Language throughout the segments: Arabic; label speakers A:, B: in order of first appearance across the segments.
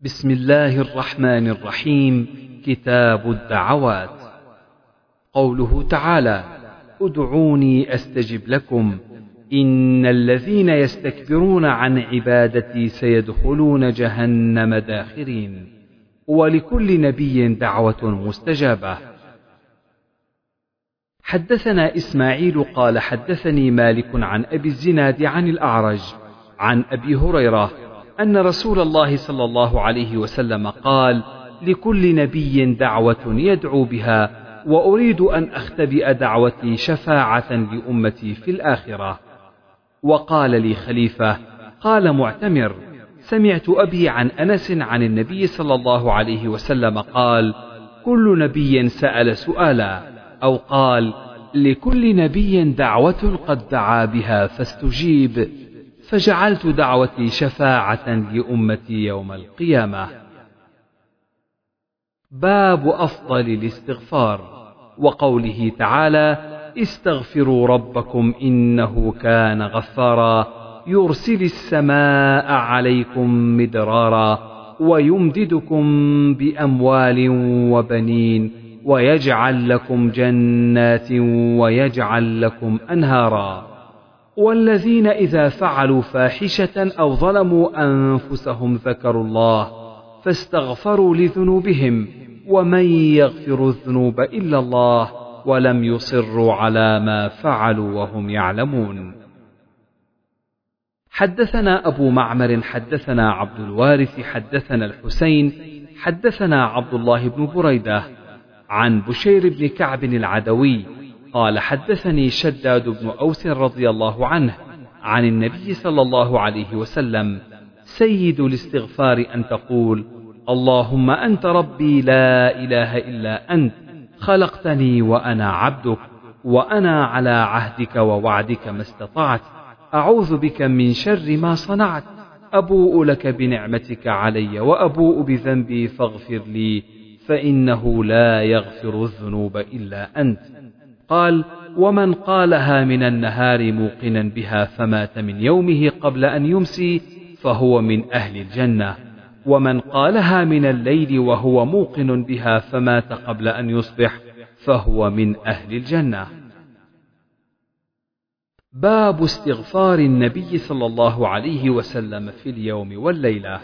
A: بسم الله الرحمن الرحيم. كتاب الدعوات. قوله تعالى ادعوني أستجب لكم. إن الذين يستكبرون عن عبادتي سيدخلون جهنم داخرين. ولكل نبي دعوة مستجابة. حدثنا إسماعيل قال حدثني مالك عن أبي الزناد عن الأعرج عن أبي هريرة أن رسول الله صلى الله عليه وسلم قال: لكل نبي دعوة يدعو بها، وأريد أن أختبئ دعوتي شفاعة لأمتي في الآخرة. وقال لي خليفة: قال معتمر: سمعت أبي عن أنس عن النبي صلى الله عليه وسلم قال: كل نبي سأل سؤالا، أو قال: لكل نبي دعوة قد دعا بها فاستجيب فجعلت دعوتي شفاعة لأمتي يوم القيامة. باب أفضل الاستغفار وقوله تعالى: استغفروا ربكم إنه كان غفارا يرسل السماء عليكم مدرارا ويمددكم بأموال وبنين ويجعل لكم جنات ويجعل لكم أنهارا والذين إذا فعلوا فاحشة أو ظلموا أنفسهم ذكروا الله فاستغفروا لذنوبهم ومن يغفر الذنوب إلا الله ولم يصروا على ما فعلوا وهم يعلمون. حدثنا أبو معمر حدثنا عبد الوارث حدثنا الحسين حدثنا عبد الله بن بريدة عن بشير بن كعب العدوي قال حدثني شداد بن أوس رضي الله عنه عن النبي صلى الله عليه وسلم سيد الاستغفار أن تقول اللهم أنت ربي لا إله إلا أنت خلقتني وأنا عبدك وأنا على عهدك ووعدك ما استطعت أعوذ بك من شر ما صنعت أبوء لك بنعمتك علي وأبوء بذنبي فاغفر لي فإنه لا يغفر الذنوب إلا أنت. قال ومن قالها من النهار موقنا بها فمات من يومه قبل أن يمسي فهو من أهل الجنة. ومن قالها من الليل وهو موقن بها فمات قبل أن يصبح فهو من أهل الجنة. باب استغفار النبي صلى الله عليه وسلم في اليوم والليلة.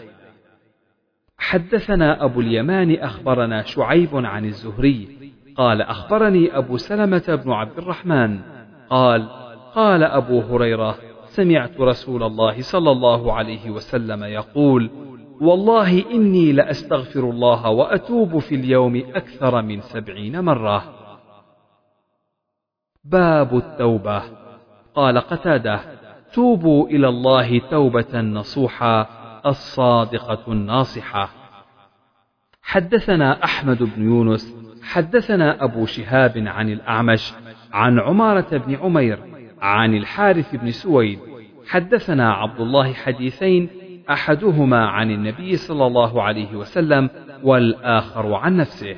A: حدثنا أبو اليمان أخبرنا شعيب عن الزهري قال أخبرني أبو سلمة بن عبد الرحمن. قال قال أبو هريرة سمعت رسول الله صلى الله عليه وسلم يقول والله إني لأستغفر الله وأتوب في اليوم أكثر من سبعين مرة. باب التوبة. قال قتادة توبوا إلى الله توبة نصوحا الصادقة الناصحة. حدثنا أحمد بن يونس حدثنا أبو شهاب عن الأعمش عن عمارة بن عمير عن الحارث بن سويد. حدثنا عبد الله حديثين أحدهما عن النبي صلى الله عليه وسلم والآخر عن نفسه.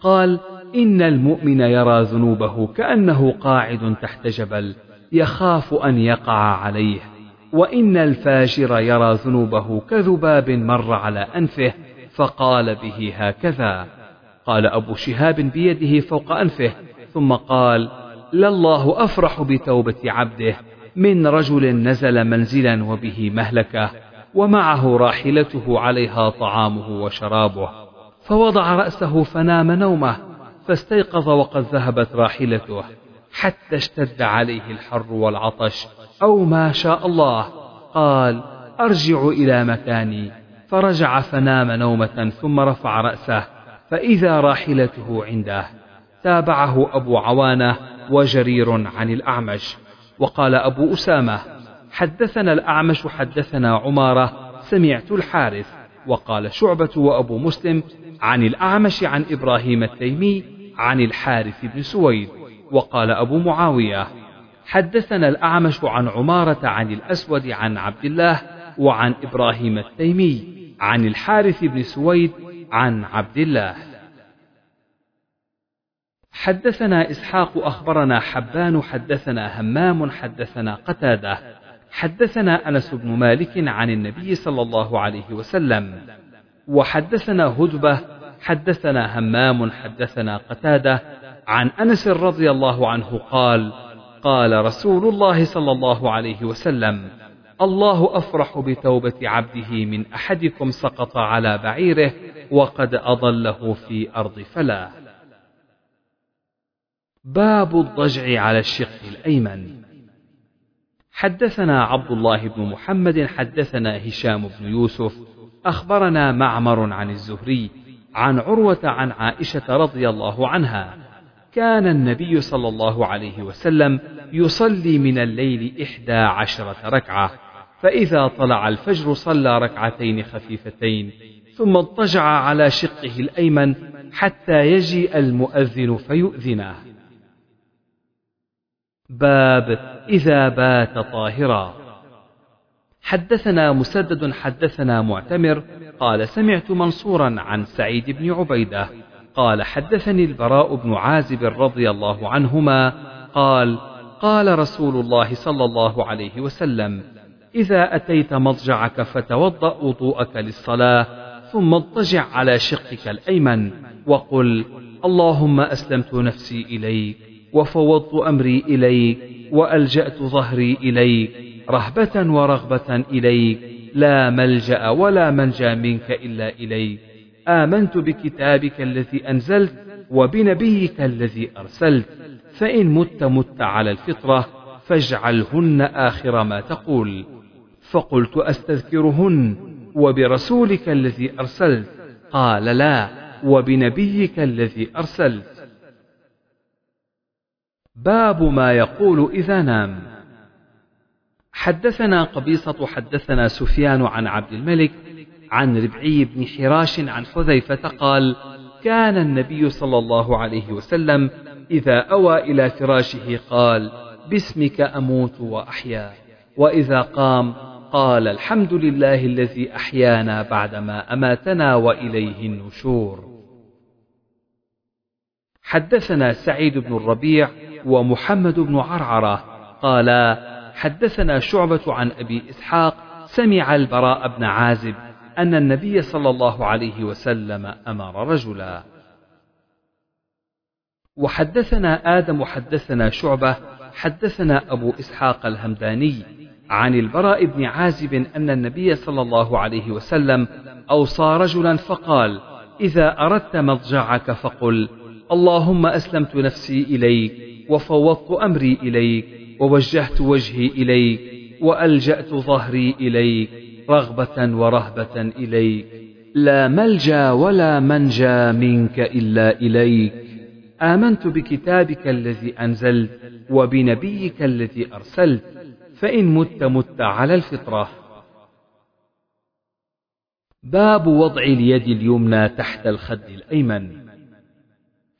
A: قال إن المؤمن يرى ذنوبه كأنه قاعد تحت جبل يخاف أن يقع عليه. وإن الفاجر يرى ذنوبه كذباب مر على أنفه فقال به هكذا. قال أبو شهاب بيده فوق أنفه ثم قال لله أفرح بتوبة عبده من رجل نزل منزلا وبه مهلكة ومعه راحلته عليها طعامه وشرابه فوضع رأسه فنام نومه فاستيقظ وقد ذهبت راحلته حتى اشتد عليه الحر والعطش أو ما شاء الله قال أرجع إلى مكاني. فرجع فنام نومة ثم رفع رأسه فإذا راحلته عنده تابعه أبو عوانة وجرير عن الأعمش. وقال أبو أسامة حدثنا الأعمش حدثنا عمارة سمعت الحارث. وقال شعبة وأبو مسلم عن الأعمش عن إبراهيم التيمي عن الحارث بن سويد. وقال أبو معاوية حدثنا الأعمش عن عمارة عن الأسود عن عبد الله وعن إبراهيم التيمي عن الحارث بن سويد عن عبد الله. حدثنا إسحاق أخبرنا حبان حدثنا همام حدثنا قتادة. حدثنا أنس بن مالك عن النبي صلى الله عليه وسلم. وحدثنا هدبة حدثنا همام حدثنا قتادة. عن أنس رضي الله عنه قال قال رسول الله صلى الله عليه وسلم الله أفرح بتوبة عبده من أحدكم سقط على بعيره وقد أضله في أرض فلاه باب الضجع على الشق الأيمن. حدثنا عبد الله بن محمد حدثنا هشام بن يوسف أخبرنا معمر عن الزهري عن عروة عن عائشة رضي الله عنها. كان النبي صلى الله عليه وسلم يصلي من الليل إحدى عشرة ركعة فإذا طلع الفجر صلى ركعتين خفيفتين. ثم اضطجع على شقه الأيمن حتى يجيء المؤذن فيؤذنه. باب إذا بات طاهرا. حدثنا مسدد حدثنا معتمر قال سمعت منصورا عن سعيد بن عبيدة قال حدثني البراء بن عازب رضي الله عنهما قال قال رسول الله صلى الله عليه وسلم إذا أتيت مضجعك فتوضأ وضوءك للصلاة ثم اضطجع على شقك الأيمن وقل اللهم أسلمت نفسي إليك وفوضت أمري إليك وألجأت ظهري إليك رهبة ورغبة إليك لا ملجأ ولا منجا منك إلا إليك. آمنت بكتابك الذي أنزلت وبنبيك الذي أرسلت. فإن مت مت على الفطرة فاجعلهن آخر ما تقول. فقلت أستذكرهن وبرسولك الذي أرسلت. قال لا وبنبيك الذي أرسلت. باب ما يقول إذا نام. حدثنا قبيصة حدثنا سفيان عن عبد الملك عن ربعي بن حراش عن حذيفة قال كان النبي صلى الله عليه وسلم إذا أوى إلى فراشه قال باسمك أموت وأحيا وإذا قام قال الحمد لله الذي أحيانا بعدما أماتنا وإليه النشور. حدثنا سعيد بن الربيع ومحمد بن عرعرة قالا حدثنا شعبة عن أبي إسحاق سمع البراء بن عازب أن النبي صلى الله عليه وسلم أمر رجلا. وحدثنا آدم حدثنا شعبة حدثنا أبو إسحاق الهمداني عن البراء بن عازب أن النبي صلى الله عليه وسلم أوصى رجلا فقال إذا أردت مضجعك فقل اللهم أسلمت نفسي إليك وفوضت أمري إليك ووجهت وجهي إليك وألجأت ظهري إليك رغبة ورهبة إليك لا ملجأ ولا منجأ منك إلا إليك. آمنت بكتابك الذي أنزلت وبنبيك الذي أرسلت فإن مت مت على الفطرة. باب وضع اليد اليمنى تحت الخد الأيمن.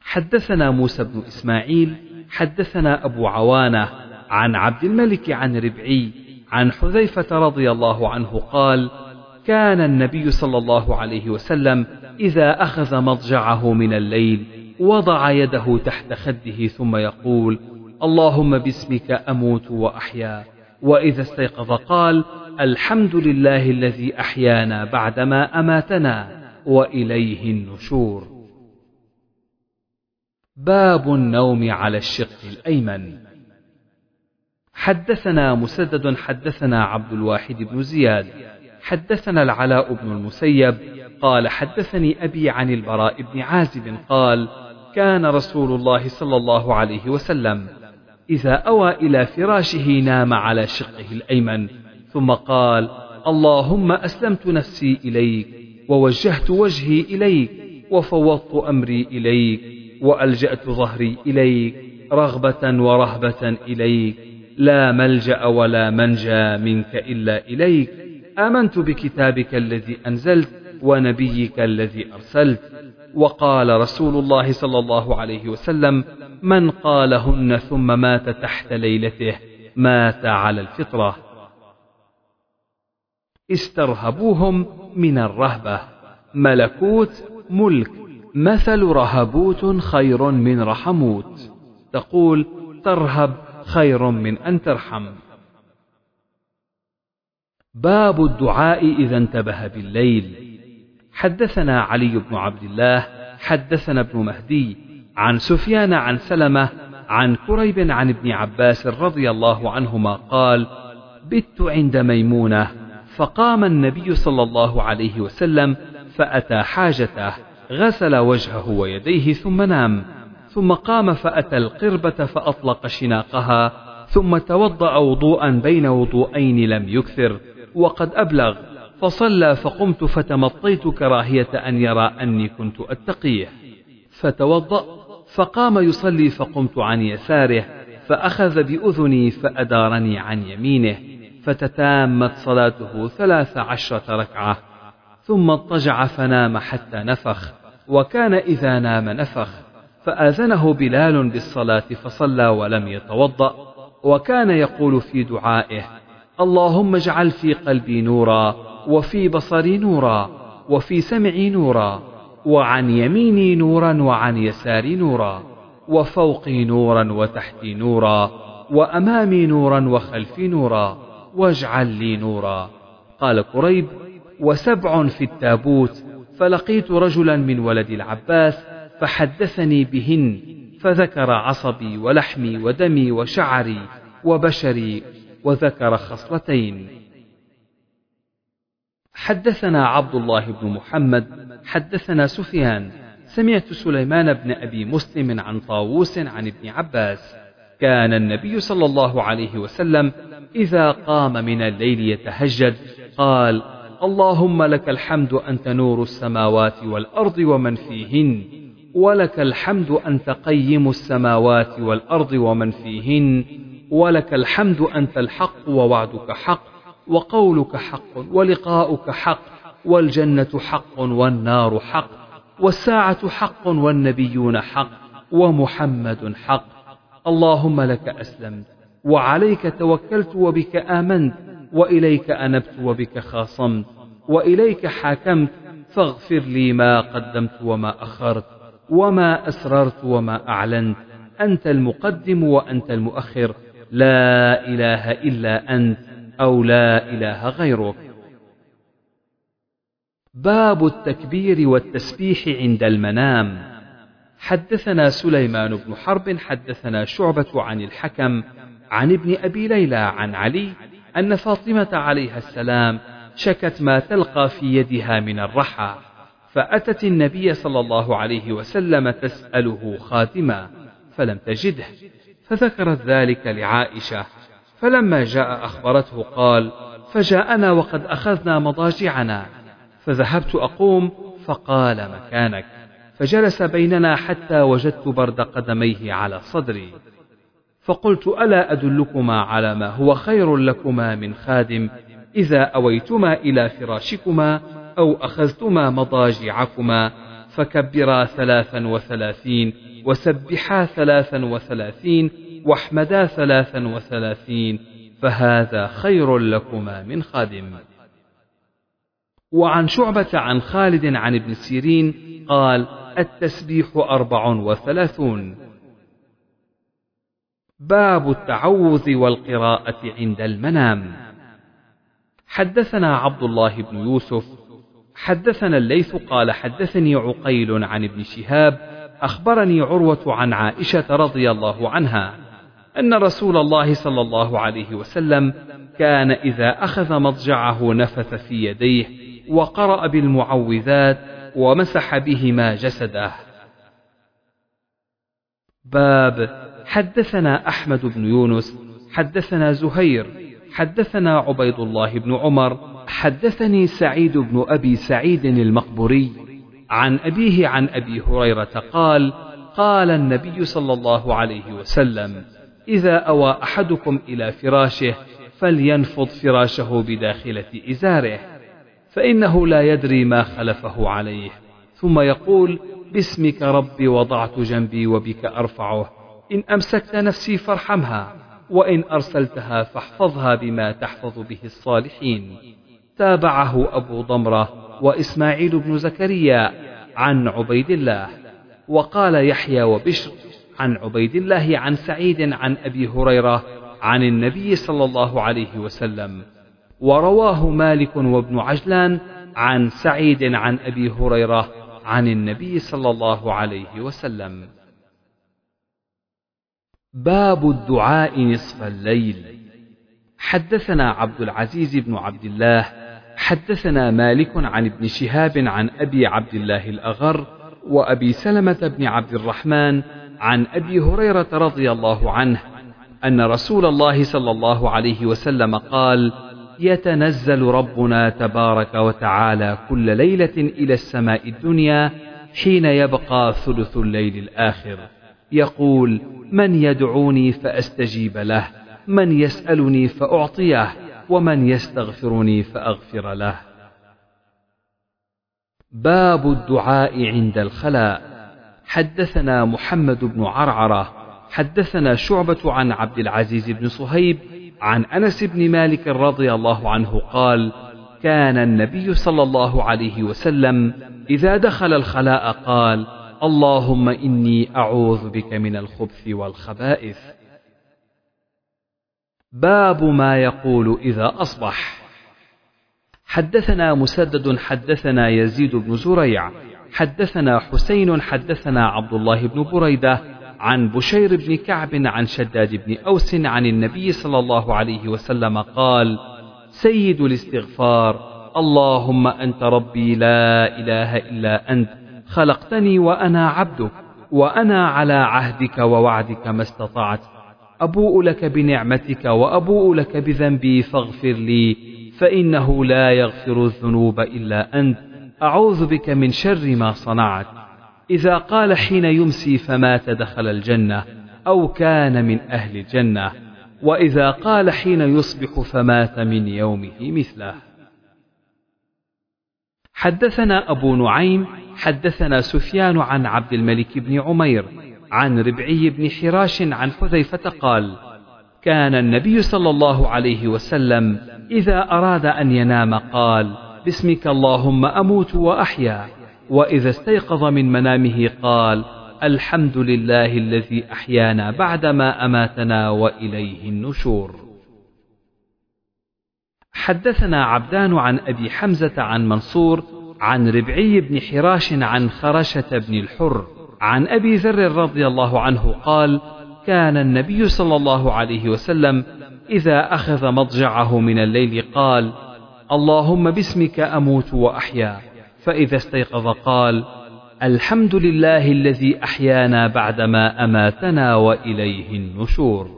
A: حدثنا موسى بن إسماعيل حدثنا أبو عوانة عن عبد الملك عن ربعي عن حذيفة رضي الله عنه قال: كان النبي صلى الله عليه وسلم إذا أخذ مضجعه من الليل وضع يده تحت خده ثم يقول: اللهم باسمك أموت وأحيا، وإذا استيقظ قال: الحمد لله الذي أحيانا بعدما أماتنا، وإليه النشور. باب النوم على الشق الأيمن. حدثنا مسدد حدثنا عبد الواحد بن زياد. حدثنا العلاء بن المسيب. قال حدثني أبي عن البراء بن عازب قال كان رسول الله صلى الله عليه وسلم إذا أوى إلى فراشه نام على شقه الأيمن ثم قال اللهم أسلمت نفسي إليك ووجهت وجهي إليك وفوضت أمري إليك وألجأت ظهري إليك رغبة ورهبة إليك لا ملجأ ولا منجا منك إلا إليك آمنت بكتابك الذي أنزلت ونبيك الذي أرسلت. وقال رسول الله صلى الله عليه وسلم من قالهن ثم مات تحت ليلته مات على الفطرة. استرهبوهم من الرهبة. ملكوت ملك مثل رهبوت خير من رحموت. تقول ترهب خير من أن ترحم. باب الدعاء إذا انتبه بالليل. حدثنا علي بن عبد الله حدثنا ابن مهدي عن سفيان عن سلمة عن كريب عن ابن عباس رضي الله عنهما قال بت عند ميمونة فقام النبي صلى الله عليه وسلم فأتى حاجته غسل وجهه ويديه ثم نام ثم قام فأتى القربة فأطلق شناقها ثم توضأ وضوءا بين وضوءين لم يكثر وقد أبلغ فصلى فقمت فتمطيت كراهية أن يرى أني كنت أتقيه. فتوضأ فقام يصلي فقمت عن يساره فأخذ بأذني فأدارني عن يمينه فتتامت صلاته ثلاث عشرة ركعة ثم اضطجع فنام حتى نفخ وكان إذا نام نفخ فآذنه بلال بالصلاة فصلى ولم يتوضأ وكان يقول في دعائه اللهم اجعل في قلبي نورا وفي بصري نورا وفي سمعي نورا وعن يميني نورا وعن يساري نورا وفوقي نورا وتحتي نورا وأمامي نورا وخلفي نورا واجعل لي نورا. قال قريب وسبع في التابوت فلقيت رجلا من ولد العباس فحدثني بهن فذكر عصبي ولحمي ودمي وشعري وبشري وذكر خصلتين. حدثنا عبد الله بن محمد حدثنا سفيان سمعت سليمان بن أبي مسلم عن طاووس عن ابن عباس كان النبي صلى الله عليه وسلم إذا قام من الليل يتهجد قال اللهم لك الحمد أنت نور السماوات والأرض ومن فيهن ولك الحمد أنت قيم السماوات والأرض ومن فيهن ولك الحمد أنت الحق ووعدك حق وقولك حق ولقاؤك حق والجنة حق والنار حق والساعة حق والنبيون حق ومحمد حق. اللهم لك أسلمت وعليك توكلت وبك آمنت وإليك أنبت وبك خاصمت وإليك حاكمت فاغفر لي ما قدمت وما أخرت وما أسررت وما أعلنت. أنت المقدم وأنت المؤخر. لا إله إلا أنت. أو لا إله غيرك باب التكبير والتسبيح عند المنام. حدثنا سليمان بن حرب حدثنا شعبة عن الحكم عن ابن أبي ليلى عن علي أن فاطمة عليها السلام شكت ما تلقى في يدها من الرحى فأتت النبي صلى الله عليه وسلم تسأله خاتما فلم تجده فذكرت ذلك لعائشة فلما جاء أخبرته قال فجاءنا وقد أخذنا مضاجعنا فذهبت أقوم فقال مكانك فجلس بيننا حتى وجدت برد قدميه على صدري فقلت ألا أدلكما على ما هو خير لكما من خادم إذا أويتما إلى فراشكما أو أخذتما مضاجعكما فكبرا ثلاثا وثلاثين وسبحا ثلاثا وثلاثين واحمدا ثلاثا وثلاثين فهذا خير لكما من خادم. وعن شعبة عن خالد عن ابن سيرين قال التسبيح أربع وثلاثون. باب التعوذ والقراءة عند المنام. حدثنا عبد الله بن يوسف. حدثنا الليث قال حدثني عقيل عن ابن شهاب أخبرني عروة عن عائشة رضي الله عنها. أن رسول الله صلى الله عليه وسلم كان إذا أخذ مضجعه نفث في يديه وقرأ بالمعوذات ومسح بهما جسده. باب حدثنا أحمد بن يونس حدثنا زهير حدثنا عبيد الله بن عمر حدثني سعيد بن أبي سعيد المقبوري عن أبيه عن أبي هريرة قال قال النبي صلى الله عليه وسلم إذا أوى أحدكم إلى فراشه فلينفض فراشه بداخلة إزاره فإنه لا يدري ما خلفه عليه. ثم يقول باسمك ربي وضعت جنبي وبك أرفعه إن أمسكت نفسي فارحمها وإن أرسلتها فاحفظها بما تحفظ به الصالحين. تابعه أبو ضمرة وإسماعيل بن زكريا عن عبيد الله وقال يحيى وبشر. عن عبيد الله عن سعيد عن أبي هريرة عن النبي صلى الله عليه وسلم. ورواه مالك وابن عجلان عن سعيد عن أبي هريرة عن النبي صلى الله عليه وسلم. باب الدعاء نصف الليل. حدثنا عبد العزيز بن عبد الله حدثنا مالك عن ابن شهاب عن أبي عبد الله الأغر وأبي سلمة بن عبد الرحمن عن أبي هريرة رضي الله عنه أن رسول الله صلى الله عليه وسلم قال يتنزل ربنا تبارك وتعالى كل ليلة إلى السماء الدنيا حين يبقى ثلث الليل الآخر. يقول من يدعوني فأستجيب له من يسألني فأعطيه ومن يستغفرني فأغفر له. باب الدعاء عند الخلاء. حدثنا محمد بن عرعرة حدثنا شعبة عن عبد العزيز بن صهيب عن أنس بن مالك رضي الله عنه قال كان النبي صلى الله عليه وسلم إذا دخل الخلاء قال اللهم إني أعوذ بك من الخبث والخبائث. باب ما يقول إذا أصبح. حدثنا مسدد حدثنا يزيد بن زريع حدثنا حسين حدثنا عبد الله بن بريدة عن بشير بن كعب عن شداد بن أوس عن النبي صلى الله عليه وسلم قال سيد الاستغفار اللهم أنت ربي لا إله إلا أنت خلقتني وأنا عبدك وأنا على عهدك ووعدك ما استطعت أبوء لك بنعمتك وأبوء لك بذنبي فاغفر لي فإنه لا يغفر الذنوب إلا أنت أعوذ بك من شر ما صنعت. إذا قال حين يمسي فمات دخل الجنة أو كان من أهل الجنة. وإذا قال حين يصبح فمات من يومه مثله. حدثنا أبو نعيم حدثنا سفيان عن عبد الملك بن عمير عن ربعي بن حراش عن حذيفة قال كان النبي صلى الله عليه وسلم إذا أراد أن ينام قال باسمك اللهم أموت وأحيا. وإذا استيقظ من منامه قال الحمد لله الذي أحيانا بعدما أماتنا وإليه النشور. حدثنا عبدان عن أبي حمزة عن منصور عن ربعي بن حراش عن خرشة بن الحر عن أبي ذر رضي الله عنه قال كان النبي صلى الله عليه وسلم إذا أخذ مضجعه من الليل قال اللهم باسمك أموت وأحيا. فإذا استيقظ قال الحمد لله الذي أحيانا بعدما أماتنا وإليه النشور.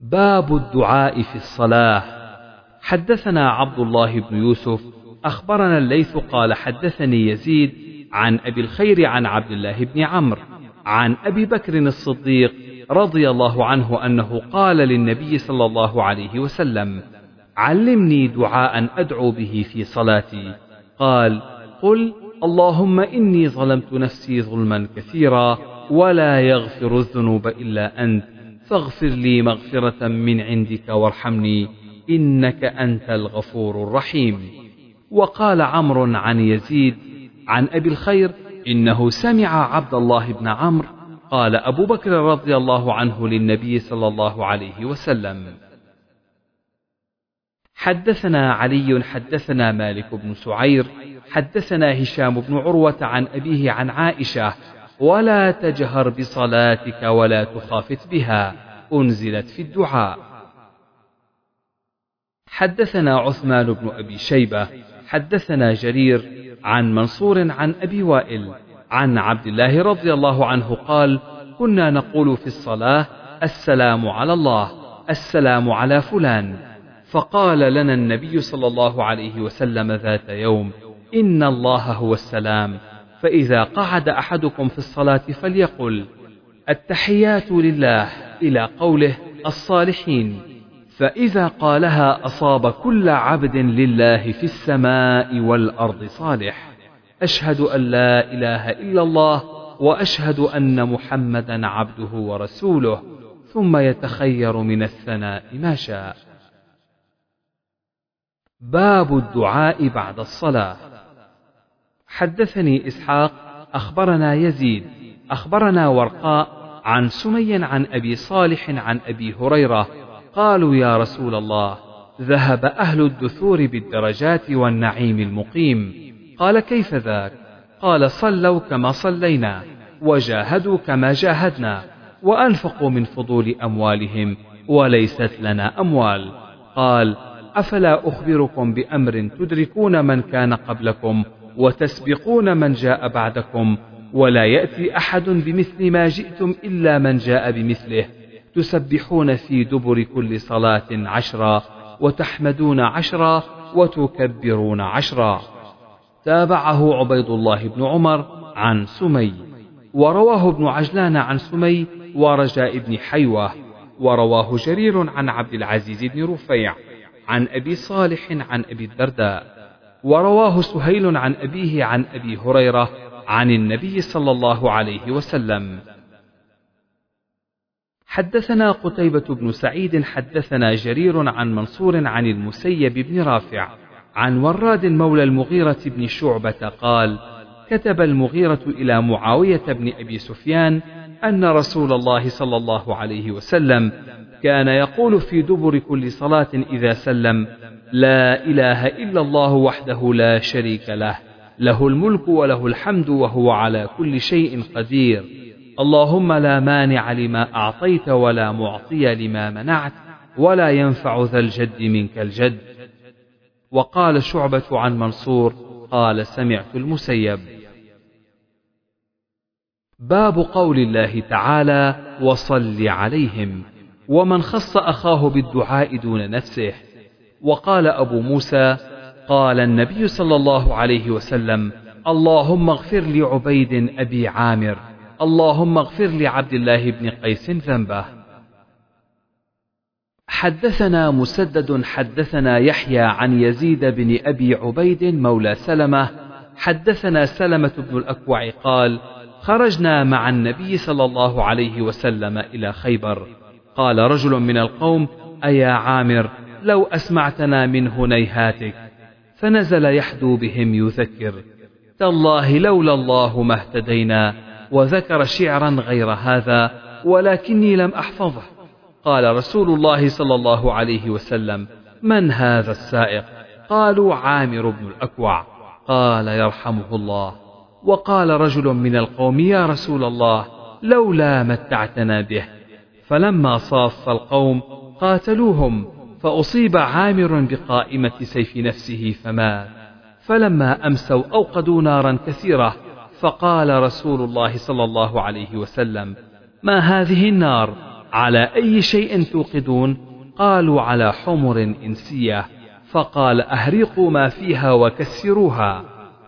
A: باب الدعاء في الصلاة. حدثنا عبد الله بن يوسف أخبرنا الليث قال حدثني يزيد عن أبي الخير عن عبد الله بن عمرو عن أبي بكر الصديق رضي الله عنه أنه قال للنبي صلى الله عليه وسلم علمني دعاء أدعو به في صلاتي. قال قل اللهم إني ظلمت نفسي ظلما كثيرا ولا يغفر الذنوب إلا أنت فاغفر لي مغفرة من عندك وارحمني إنك أنت الغفور الرحيم. وقال عمرو عن يزيد عن أبي الخير إنه سمع عبد الله بن عمرو قال أبو بكر رضي الله عنه للنبي صلى الله عليه وسلم حدثنا علي حدثنا مالك بن سعير حدثنا هشام بن عروة عن أبيه عن عائشة ولا تجهر بصلاتك ولا تخافت بها أنزلت في الدعاء. حدثنا عثمان بن أبي شيبة حدثنا جرير عن منصور عن أبي وائل عن عبد الله رضي الله عنه قال كنا نقول في الصلاة السلام على الله السلام على فلان. فقال لنا النبي صلى الله عليه وسلم ذات يوم إن الله هو السلام فإذا قعد أحدكم في الصلاة فليقل التحيات لله إلى قوله الصالحين. فإذا قالها أصاب كل عبد لله في السماء والأرض صالح. أشهد أن لا إله إلا الله وأشهد أن محمدا عبده ورسوله ثم يتخير من الثناء ما شاء. باب الدعاء بعد الصلاة. حدثني إسحاق أخبرنا يزيد أخبرنا ورقاء عن سمي عن أبي صالح عن أبي هريرة قالوا يا رسول الله ذهب أهل الدثور بالدرجات والنعيم المقيم. قال كيف ذاك؟ قال صلوا كما صلينا وجاهدوا كما جاهدنا وأنفقوا من فضول أموالهم وليست لنا أموال. قال أفلا أخبركم بأمر تدركون من كان قبلكم وتسبقون من جاء بعدكم ولا يأتي أحد بمثل ما جئتم إلا من جاء بمثله تسبحون في دبر كل صلاة عشرا وتحمدون عشرا وتكبرون عشرا تابعه عبيد الله بن عمر عن سمي ورواه ابن عجلان عن سمي ورجاء بن حيوة ورواه جرير عن عبد العزيز بن رفيع. عن أبي صالح عن أبي الدرداء. ورواه سهيل عن أبيه عن أبي هريرة عن النبي صلى الله عليه وسلم. حدثنا قتيبة بن سعيد حدثنا جرير عن منصور عن المسيب بن رافع عن وراد مولى المغيرة بن شعبة قال كتب المغيرة إلى معاوية بن أبي سفيان أن رسول الله صلى الله عليه وسلم كان يقول في دبر كل صلاة إذا سلم لا إله إلا الله وحده لا شريك له له الملك وله الحمد وهو على كل شيء قدير. اللهم لا مانع لما أعطيت ولا معطي لما منعت ولا ينفع ذا الجد منك الجد. وقال شعبة عن منصور قال سمعت المسيب. باب قول الله تعالى وصل عليهم. ومن خص أخاه بالدعاء دون نفسه. وقال أبو موسى قال النبي صلى الله عليه وسلم اللهم اغفر لعبيد أبي عامر اللهم اغفر لعبد الله بن قيس ذنبه. حدثنا مسدد حدثنا يحيى عن يزيد بن أبي عبيد مولى سلمة حدثنا سلمة بن الأكوع قال خرجنا مع النبي صلى الله عليه وسلم إلى خيبر. قال رجل من القوم أيا عامر لو أسمعتنا من هنيهاتك. فنزل يحدو بهم يذكر تالله لولا الله ما اهتدينا وذكر شعرا غير هذا ولكني لم أحفظه. قال رسول الله صلى الله عليه وسلم من هذا السائق؟ قالوا عامر بن الأكوع. قال يرحمه الله. وقال رجل من القوم يا رسول الله لولا متعتنا به فلما صاف القوم قاتلوهم فأصيب عامر بقائمة سيف نفسه فمات فلما أمسوا أوقدوا نارا كثيرة فقال رسول الله صلى الله عليه وسلم ما هذه النار؟ على أي شيء توقدون؟ قالوا على حمر إنسية فقال أهرقوا ما فيها وكسروها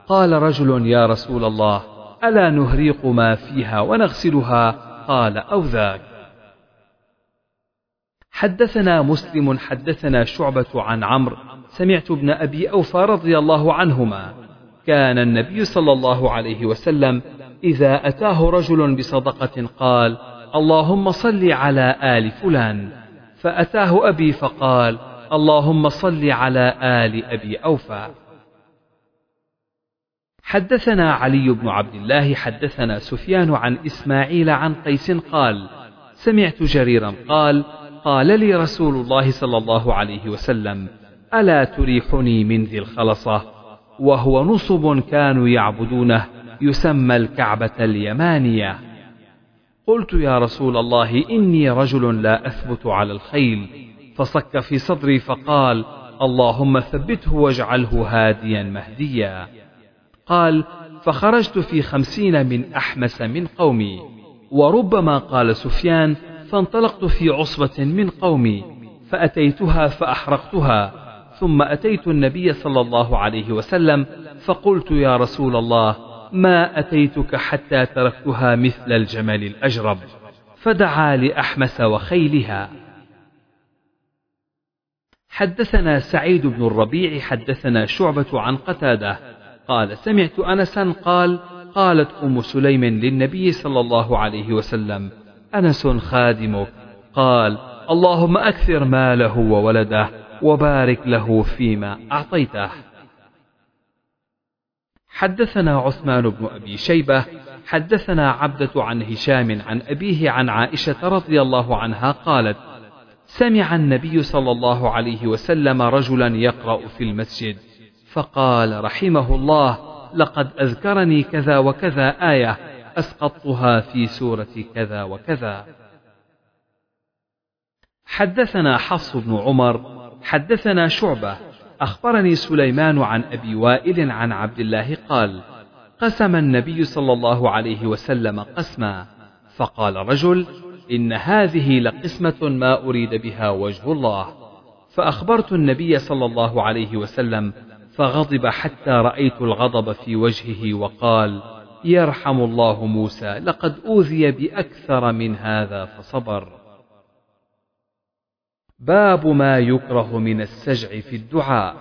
A: قال رجل يا رسول الله ألا نهريق ما فيها ونغسلها؟ قال أو ذاك حدثنا مسلم حدثنا شعبة عن عمرو سمعت ابن أبي أوفى رضي الله عنهما. كان النبي صلى الله عليه وسلم إذا أتاه رجل بصدقة قال اللهم صل على آل فلان. فأتاه أبي فقال اللهم صل على آل أبي أوفى. حدثنا علي بن عبد الله حدثنا سفيان عن إسماعيل عن قيس قال سمعت جريرا قال قال لي رسول الله صلى الله عليه وسلم ألا تريحني من ذي الخلصة؟ وهو نصب كانوا يعبدونه يسمى الكعبة اليمانية. قلت يا رسول الله إني رجل لا أثبت على الخيل. فصك في صدري فقال اللهم ثبته واجعله هاديا مهديا. قال فخرجت في خمسين من أحمس من قومي. وربما قال سفيان فانطلقت في عصبة من قومي فأتيتها فأحرقتها ثم أتيت النبي صلى الله عليه وسلم فقلت يا رسول الله ما أتيتك حتى تركتها مثل الجمل الأجرب؟ فدعا لأحمس وخيلها. حدثنا سعيد بن الربيع حدثنا شعبة عن قتادة قال سمعت أنسا قال قالت أم سليم للنبي صلى الله عليه وسلم أنس خادمك قال اللهم أكثر ماله وولده وبارك له فيما أعطيته. حدثنا عثمان بن أبي شيبة حدثنا عبدة عن هشام عن أبيه عن عائشة رضي الله عنها قالت سمع النبي صلى الله عليه وسلم رجلا يقرأ في المسجد فقال رحمه الله لقد أذكرني كذا وكذا آية أسقطتها في سورة كذا وكذا. حدثنا حفص بن عمر حدثنا شعبة أخبرني سليمان عن أبي وائل عن عبد الله قال قسم النبي صلى الله عليه وسلم قسما فقال رجل إن هذه لقسمة ما أريد بها وجه الله. فأخبرت النبي صلى الله عليه وسلم فغضب حتى رأيت الغضب في وجهه وقال يرحم الله موسى لقد أوذي بأكثر من هذا فصبر. باب ما يكره من السجع في الدعاء.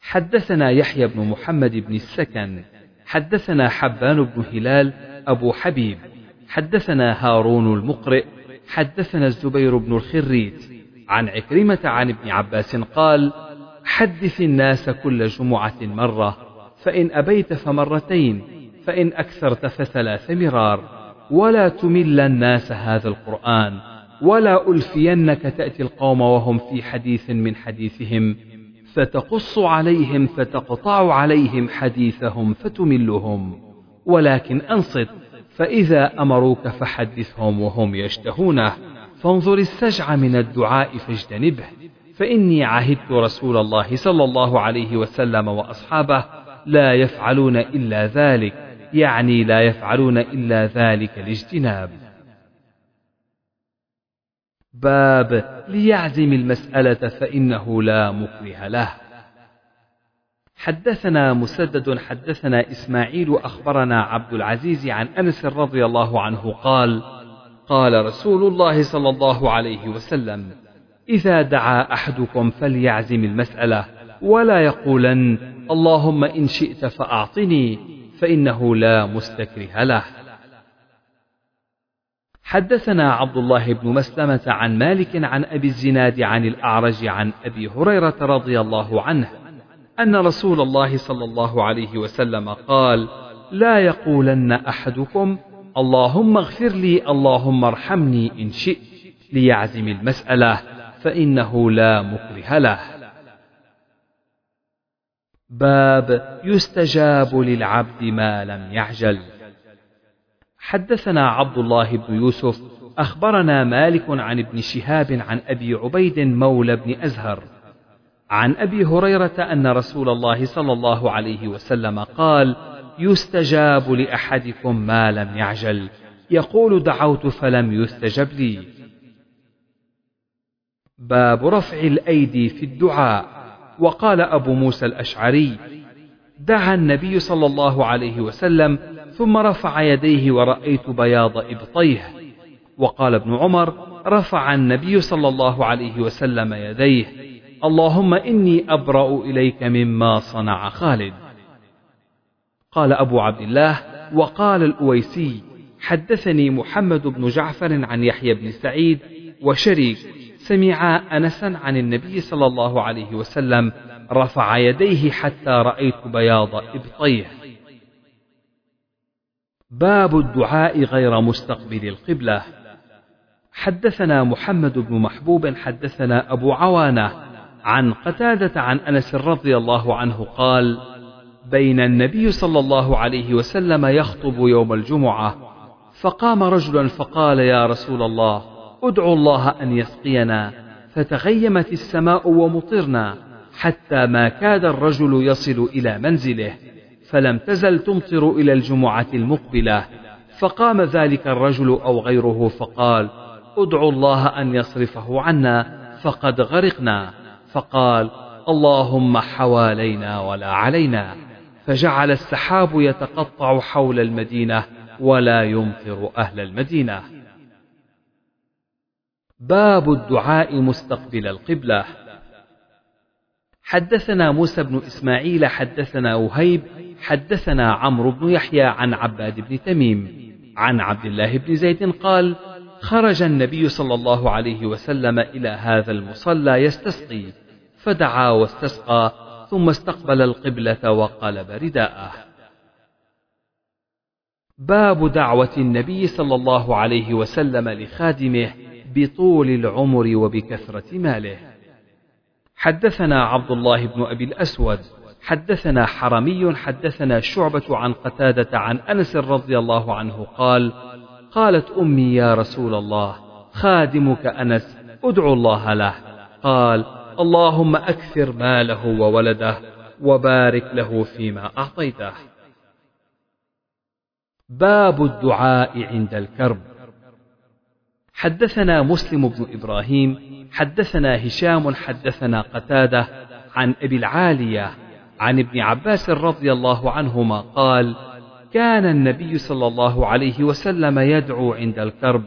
A: حدثنا يحيى بن محمد بن السكن حدثنا حبان بن هلال أبو حبيب حدثنا هارون المقرئ حدثنا الزبير بن الخريت. عن عكرمة عن ابن عباس قال حدث الناس كل جمعة مرة فإن أبيت فمرتين فإن أكثرت فثلاث مرار. ولا تمل الناس هذا القرآن ولا ألفينك تأتي القوم وهم في حديث من حديثهم. فتقص عليهم فتقطع عليهم حديثهم فتملهم. ولكن أنصت فإذا أمروك فحدثهم وهم يشتهونه. فانظر السجع من الدعاء فاجتنبه. فإني عهدت رسول الله صلى الله عليه وسلم وأصحابه لا يفعلون إلا ذلك يعني لا يفعلون إلا ذلك الاجتناب. باب ليعزم المسألة فإنه لا مكره له. حدثنا مسدد حدثنا إسماعيل أخبرنا عبد العزيز عن أنس رضي الله عنه قال قال رسول الله صلى الله عليه وسلم إذا دعا أحدكم فليعزم المسألة ولا يقولن اللهم إن شئت فأعطني فإنه لا مستكره له. حدثنا عبد الله بن مسلمة عن مالك عن أبي الزناد عن الأعرج عن أبي هريرة رضي الله عنه أن رسول الله صلى الله عليه وسلم قال لا يقولن أحدكم اللهم اغفر لي اللهم ارحمني إن شئت ليعزم المسألة فإنه لا مكره له. باب يستجاب للعبد ما لم يعجل. حدثنا عبد الله بن يوسف أخبرنا مالك عن ابن شهاب عن أبي عبيد مولى بن أزهر. عن أبي هريرة أن رسول الله صلى الله عليه وسلم قال يستجاب لأحدكم ما لم يعجل. يقول دعوت فلم يستجب لي. باب رفع الأيدي في الدعاء. وقال أبو موسى الأشعري دعا النبي صلى الله عليه وسلم ثم رفع يديه ورأيت بياض إبطيه. وقال ابن عمر رفع النبي صلى الله عليه وسلم يديه. اللهم إني أبرأ إليك مما صنع خالد. قال أبو عبد الله وقال الأويسي حدثني محمد بن جعفر عن يحيى بن سعيد وشريك سمع أنسا عن النبي صلى الله عليه وسلم رفع يديه حتى رأيت بياض إبطيه. باب الدعاء غير مستقبل القبلة. حدثنا محمد بن محبوب حدثنا أبو عوانة عن قتادة عن أنس رضي الله عنه قال بين النبي صلى الله عليه وسلم يخطب يوم الجمعة فقام رجل فقال يا رسول الله ادعو الله أن يسقينا فتغيمت السماء ومطرنا حتى ما كاد الرجل يصل إلى منزله فلم تزل تمطر إلى الجمعة المقبلة. فقام ذلك الرجل أو غيره فقال ادعوا الله أن يصرفه عنا فقد غرقنا. فقال اللهم حوالينا ولا علينا. فجعل السحاب يتقطع حول المدينة ولا يمطر أهل المدينة. باب الدعاء مستقبل القبلة. حدثنا موسى بن إسماعيل حدثنا وهيب حدثنا عمرو بن يحيى عن عباد بن تميم. عن عبد الله بن زيد قال خرج النبي صلى الله عليه وسلم إلى هذا المصلى يستسقي فدعا واستسقى ثم استقبل القبلة وقلب رداءه. باب دعوة النبي صلى الله عليه وسلم لخادمه بطول العمر وبكثرة ماله. حدثنا عبد الله بن أبي الأسود حدثنا حرمي حدثنا شعبة عن قتادة عن أنس رضي الله عنه قال قالت أمي يا رسول الله خادمك أنس ادعو الله له. قال اللهم أكثر ماله وولده وبارك له فيما أعطيته. باب الدعاء عند الكرب. حدثنا مسلم بن إبراهيم حدثنا هشام حدثنا قتادة عن أبي العالية عن ابن عباس رضي الله عنهما قال كان النبي صلى الله عليه وسلم يدعو عند الكرب.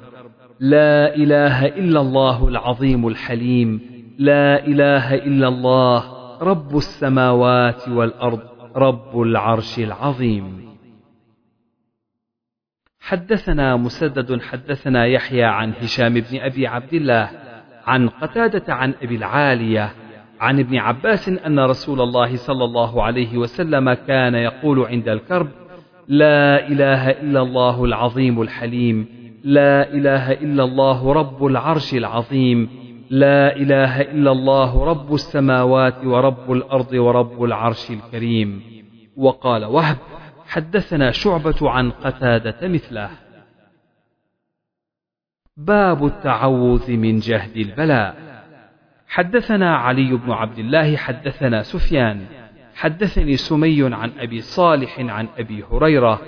A: لا إله إلا الله العظيم الحليم. لا إله إلا الله رب السماوات والأرض رب العرش العظيم. حدثنا مسدد حدثنا يحيى عن هشام بن أبي عبد الله عن قتادة عن أبي العالية عن ابن عباس أن رسول الله صلى الله عليه وسلم كان يقول عند الكرب لا إله إلا الله العظيم الحليم لا إله إلا الله رب العرش العظيم لا إله إلا الله رب السماوات ورب الأرض ورب العرش الكريم. وقال وهب حدثنا شعبة عن قتادة مثله. باب التعوذ من جهد البلاء. حدثنا علي بن عبد الله حدثنا سفيان. حدثني سمي عن أبي صالح عن أبي هريرة.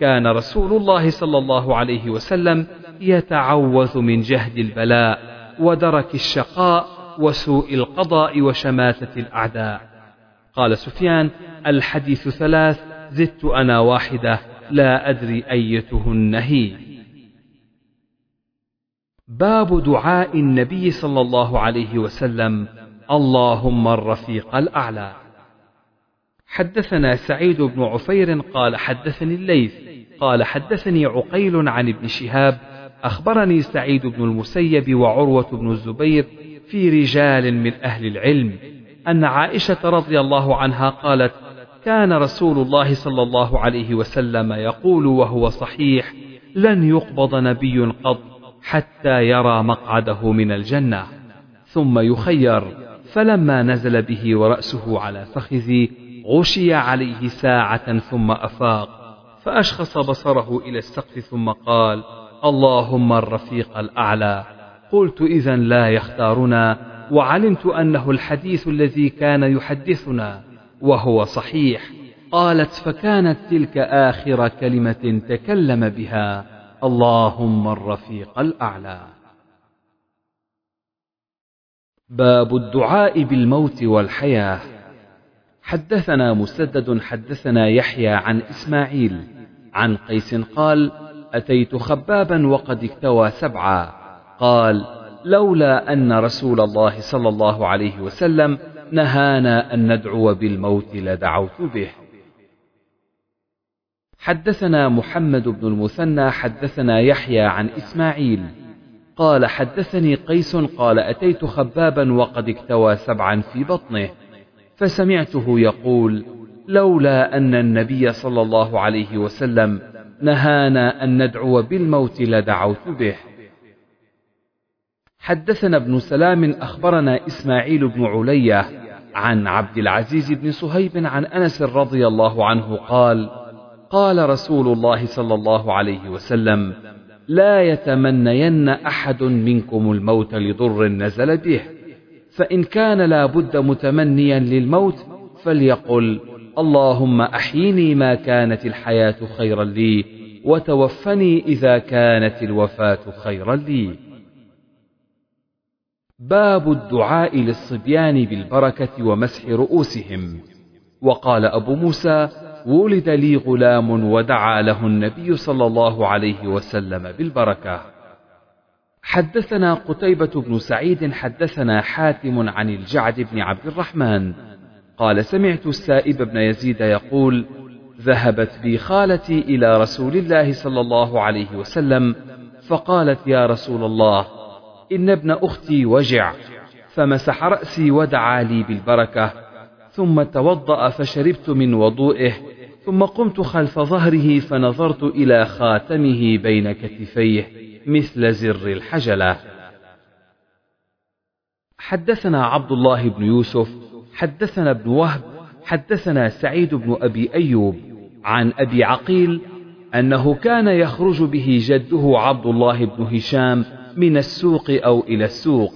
A: كان رسول الله صلى الله عليه وسلم يتعوذ من جهد البلاء ودرك الشقاء وسوء القضاء وشماتة الأعداء. قال سفيان الحديث ثلاث زدت أنا واحدة لا أدري أيتهن هي باب دعاء النبي صلى الله عليه وسلم. اللهم الرفيق الأعلى. حدثنا سعيد بن عفير قال حدثني الليث قال حدثني عقيل عن ابن شهاب أخبرني سعيد بن المسيب وعروة بن الزبير في رجال من أهل العلم أن عائشة رضي الله عنها قالت كان رسول الله صلى الله عليه وسلم يقول وهو صحيح لن يقبض نبي قط حتى يرى مقعده من الجنة ثم يخير. فلما نزل به ورأسه على فخذي غشي عليه ساعة ثم أفاق فأشخص بصره إلى السقف ثم قال اللهم الرفيق الأعلى قلت إذا لا يختارنا وعلمت أنه الحديث الذي كان يحدثنا. وهو صحيح. قالت فكانت تلك آخر كلمة تكلم بها اللهم الرفيق الأعلى. باب الدعاء بالموت والحياة. حدثنا مسدد حدثنا يحيى عن إسماعيل عن قيس قال أتيت خبابا وقد اكتوى سبعا. قال لولا أن رسول الله صلى الله عليه وسلم نهانا أن ندعو بالموت لدعوت به. حدثنا محمد بن المثنى حدثنا يحيى عن إسماعيل. قال حدثني قيس قال أتيت خبابا وقد اكتوى سبعا في بطنه فسمعته يقول لولا أن النبي صلى الله عليه وسلم نهانا أن ندعو بالموت لدعوت به. حدثنا ابن سلام أخبرنا إسماعيل بن علية عن عبد العزيز بن صهيب عن أنس رضي الله عنه قال قال رسول الله صلى الله عليه وسلم لا يتمنين أحد منكم الموت لضر نزل به فإن كان لا بد متمنيا للموت فليقل اللهم أحيني ما كانت الحياة خيرا لي وتوفني إذا كانت الوفاة خيرا لي. باب الدعاء للصبيان بالبركة ومسح رؤوسهم. وقال أبو موسى ولد لي غلام ودعا له النبي صلى الله عليه وسلم بالبركة. حدثنا قتيبة بن سعيد حدثنا حاتم عن الجعد بن عبد الرحمن. قال سمعت السائب بن يزيد يقول ذهبت بي خالتي إلى رسول الله صلى الله عليه وسلم فقالت يا رسول الله إن ابن أختي وجع فمسح رأسي ودعا لي بالبركة ثم توضأ فشربت من وضوئه ثم قمت خلف ظهره فنظرت إلى خاتمه بين كتفيه مثل زر الحجلة. حدثنا عبد الله بن يوسف حدثنا ابن وهب حدثنا سعيد بن أبي أيوب عن أبي عقيل أنه كان يخرج به جده عبد الله بن هشام من السوق أو إلى السوق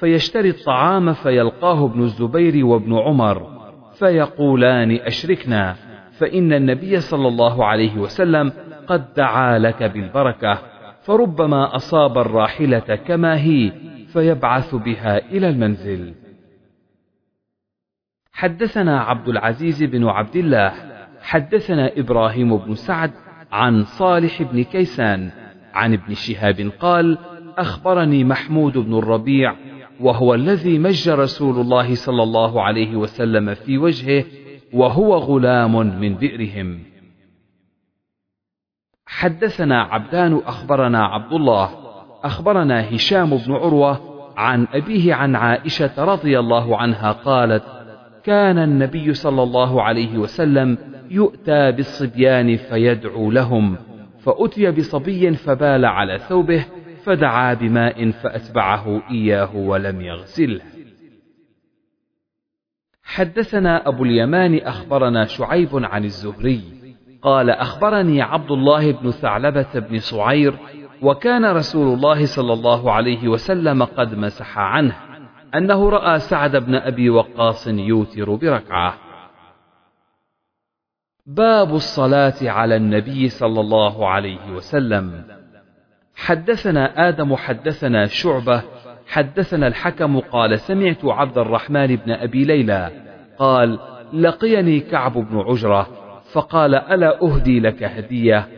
A: فيشتري الطعام فيلقاه ابن الزبير وابن عمر فيقولان أشركنا فإن النبي صلى الله عليه وسلم قد دعا لك بالبركة فربما أصاب الراحلة كما هي فيبعث بها إلى المنزل. حدثنا عبد العزيز بن عبد الله حدثنا إبراهيم بن سعد عن صالح بن كيسان عن ابن شهاب قال أخبرني محمود بن الربيع وهو الذي مج رسول الله صلى الله عليه وسلم في وجهه وهو غلام من بئرهم. حدثنا عبدان أخبرنا عبد الله أخبرنا هشام بن عروة عن أبيه عن عائشة رضي الله عنها قالت كان النبي صلى الله عليه وسلم يؤتى بالصبيان فيدعو لهم فأتي بصبي فبال على ثوبه فدعا بماء فأتبعه إياه ولم يغسله. حدثنا أبو اليمان أخبرنا شعيب عن الزهري قال أخبرني عبد الله بن ثعلبة بن صعير وكان رسول الله صلى الله عليه وسلم قد مسح عنه أنه رأى سعد بن أبي وقاص يوتر بركعة. باب الصلاة على النبي صلى الله عليه وسلم. حدثنا آدم حدثنا شعبة حدثنا الحكم قال سمعت عبد الرحمن بن أبي ليلى قال لقيني كعب بن عجرة فقال ألا أهدي لك هدية؟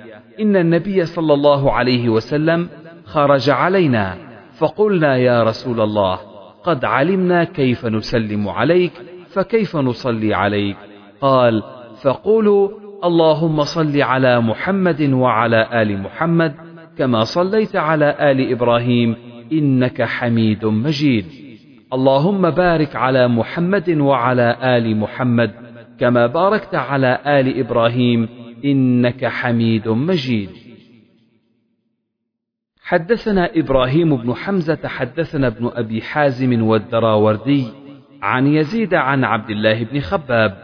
A: إن النبي صلى الله عليه وسلم خرج علينا. فقلنا يا رسول الله قد علمنا كيف نسلم عليك فكيف نصلي عليك؟ قال فقولوا اللهم صل على محمد وعلى آل محمد كما صليت على آل إبراهيم إنك حميد مجيد. اللهم بارك على محمد وعلى آل محمد كما باركت على آل إبراهيم إنك حميد مجيد. حدثنا إبراهيم بن حمزة حدثنا ابن أبي حازم والدراوردي عن يزيد عن عبد الله بن خباب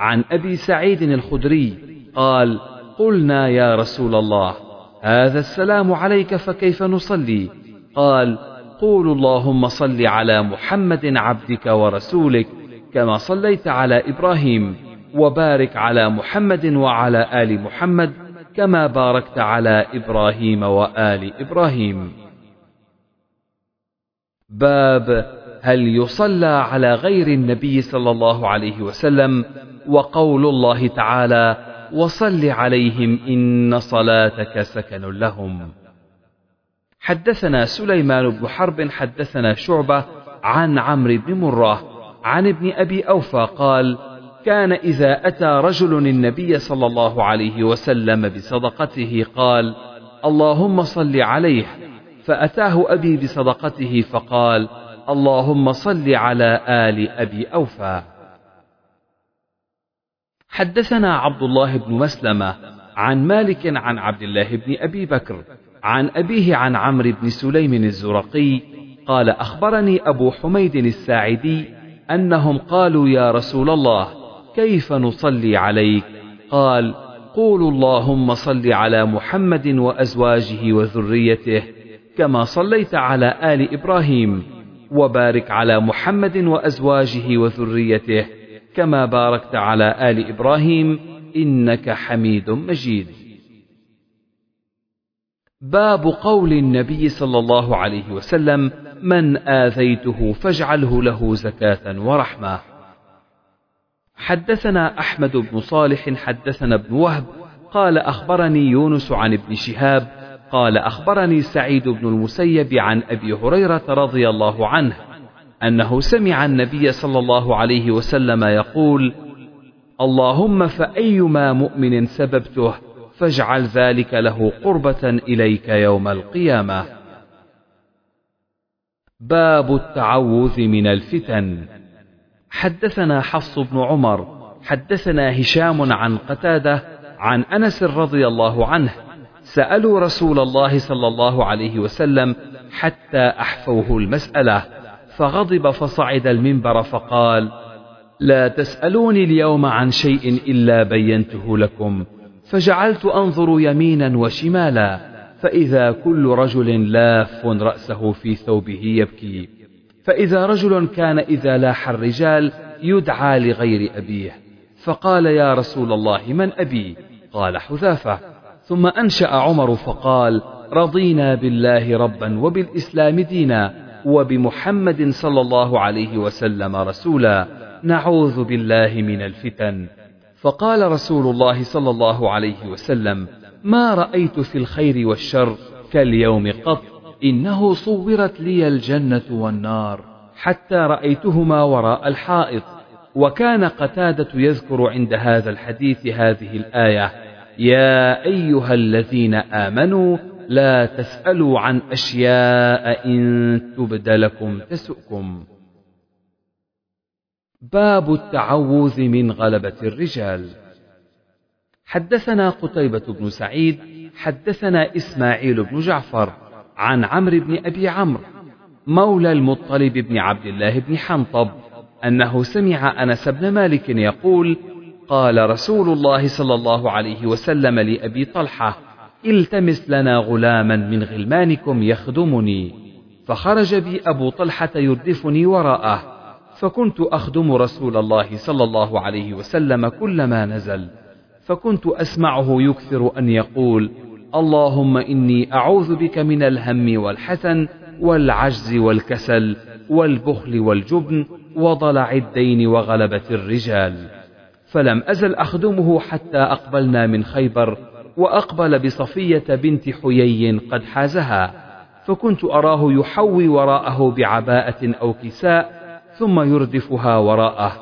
A: عن أبي سعيد الخدري قال قلنا يا رسول الله هذا السلام عليك فكيف نصلي؟ قال قول اللهم صل على محمد عبدك ورسولك كما صليت على إبراهيم وبارك على محمد وعلى آل محمد كما باركت على إبراهيم وآل إبراهيم. باب هل يصلى على غير النبي صلى الله عليه وسلم؟ وقول الله تعالى وصل عليهم إن صلاتك سكن لهم. حدثنا سليمان بن حرب حدثنا شعبة عن عمرو بن مرة عن ابن أبي أوفى قال كان إذا أتى رجل النبي صلى الله عليه وسلم بصدقته قال اللهم صل عليه. فأتاه أبي بصدقته فقال اللهم صل على آل أبي أوفى. حدثنا عبد الله بن مسلمة عن مالك عن عبد الله بن أبي بكر عن أبيه عن عمرو بن سليم الزرقي قال أخبرني أبو حميد الساعدي أنهم قالوا يا رسول الله كيف نصلي عليك؟ قال قولوا اللهم صل على محمد وأزواجه وذريته كما صليت على آل إبراهيم وبارك على محمد وأزواجه وذريته كما باركت على آل إبراهيم إنك حميد مجيد. باب قول النبي صلى الله عليه وسلم: من آذيته فاجعله له زكاة ورحمة. حدثنا أحمد بن صالح حدثنا ابن وهب قال أخبرني يونس عن ابن شهاب قال أخبرني سعيد بن المسيب عن أبي هريرة رضي الله عنه أنه سمع النبي صلى الله عليه وسلم يقول: اللهم فأيما مؤمن سببته فاجعل ذلك له قربة إليك يوم القيامة. باب التعوذ من الفتن. حدثنا حفص بن عمر، حدثنا هشام عن قتادة عن أنس رضي الله عنه، سألوا رسول الله صلى الله عليه وسلم حتى أحفوه المسألة. فغضب فصعد المنبر فقال لا تسألوني اليوم عن شيء إلا بينته لكم فجعلت أنظر يمينا وشمالا فإذا كل رجل لاف رأسه في ثوبه يبكي فإذا رجل كان إذا لاح الرجال يدعى لغير أبيه فقال يا رسول الله من أبي؟ قال حذافة. ثم أنشأ عمر فقال رضينا بالله ربا وبالإسلام دينا وبمحمد صلى الله عليه وسلم رسولا نعوذ بالله من الفتن. فقال رسول الله صلى الله عليه وسلم ما رأيت في الخير والشر كاليوم قط إنه صورت لي الجنة والنار حتى رأيتهما وراء الحائط. وكان قتادة يذكر عند هذا الحديث هذه الآية يا أيها الذين آمنوا لا تسألوا عن أشياء إن تبد لكم تسؤكم. باب التعوذ من غلبة الرجال. حدثنا قتيبة بن سعيد حدثنا إسماعيل بن جعفر عن عمرو بن أبي عمرو مولى المطلب بن عبد الله بن حنطب أنه سمع أنس بن مالك يقول قال رسول الله صلى الله عليه وسلم لأبي طلحة التمس لنا غلاما من غلمانكم يخدمني. فخرج بي أبو طلحة يردفني وراءه. فكنت أخدم رسول الله صلى الله عليه وسلم كلما نزل. فكنت أسمعه يكثر أن يقول اللهم إني أعوذ بك من الهم والحسن والعجز والكسل والبخل والجبن وضلع الدين وغلبة الرجال. فلم أزل أخدمه حتى أقبلنا من خيبر وأقبل بصفية بنت حيي قد حازها فكنت أراه يحوي وراءه بعباءة أو كساء ثم يردفها وراءه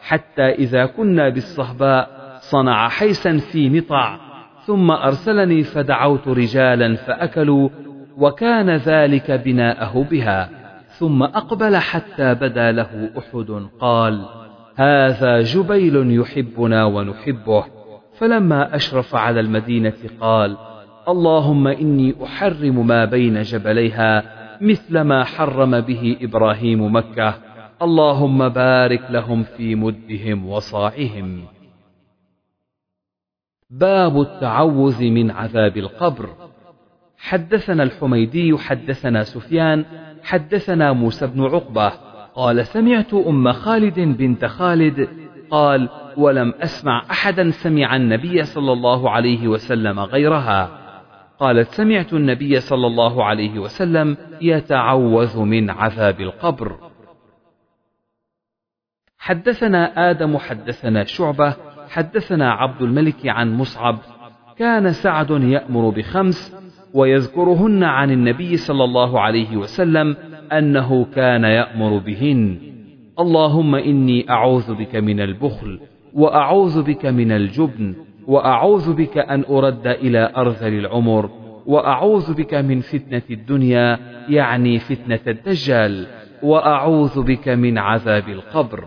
A: حتى إذا كنا بالصهباء صنع حيسا في مطع ثم أرسلني فدعوت رجالا فأكلوا وكان ذلك بناءه بها ثم أقبل حتى بدا له أحد قال هذا جبيل يحبنا ونحبه. فلما أشرف على المدينة قال اللهم إني أحرم ما بين جبليها مثل ما حرم به إبراهيم مكة. اللهم بارك لهم في مدهم وصاعهم. باب التعوذ من عذاب القبر. حدثنا الحميدي حدثنا سفيان حدثنا موسى بن عقبة. قال سمعت أم خالد بنت خالد قال ولم أسمع أحدا سمع النبي صلى الله عليه وسلم غيرها. قالت سمعت النبي صلى الله عليه وسلم يتعوذ من عذاب القبر. حدثنا آدم حدثنا شعبة حدثنا عبد الملك عن مصعب كان سعد يأمر بخمس ويذكرهن عن النبي صلى الله عليه وسلم أنه كان يأمر بهن. اللهم إني أعوذ بك من البخل وأعوذ بك من الجبن وأعوذ بك أن أرد إلى أرذل العمر وأعوذ بك من فتنة الدنيا يعني فتنة الدجال وأعوذ بك من عذاب القبر.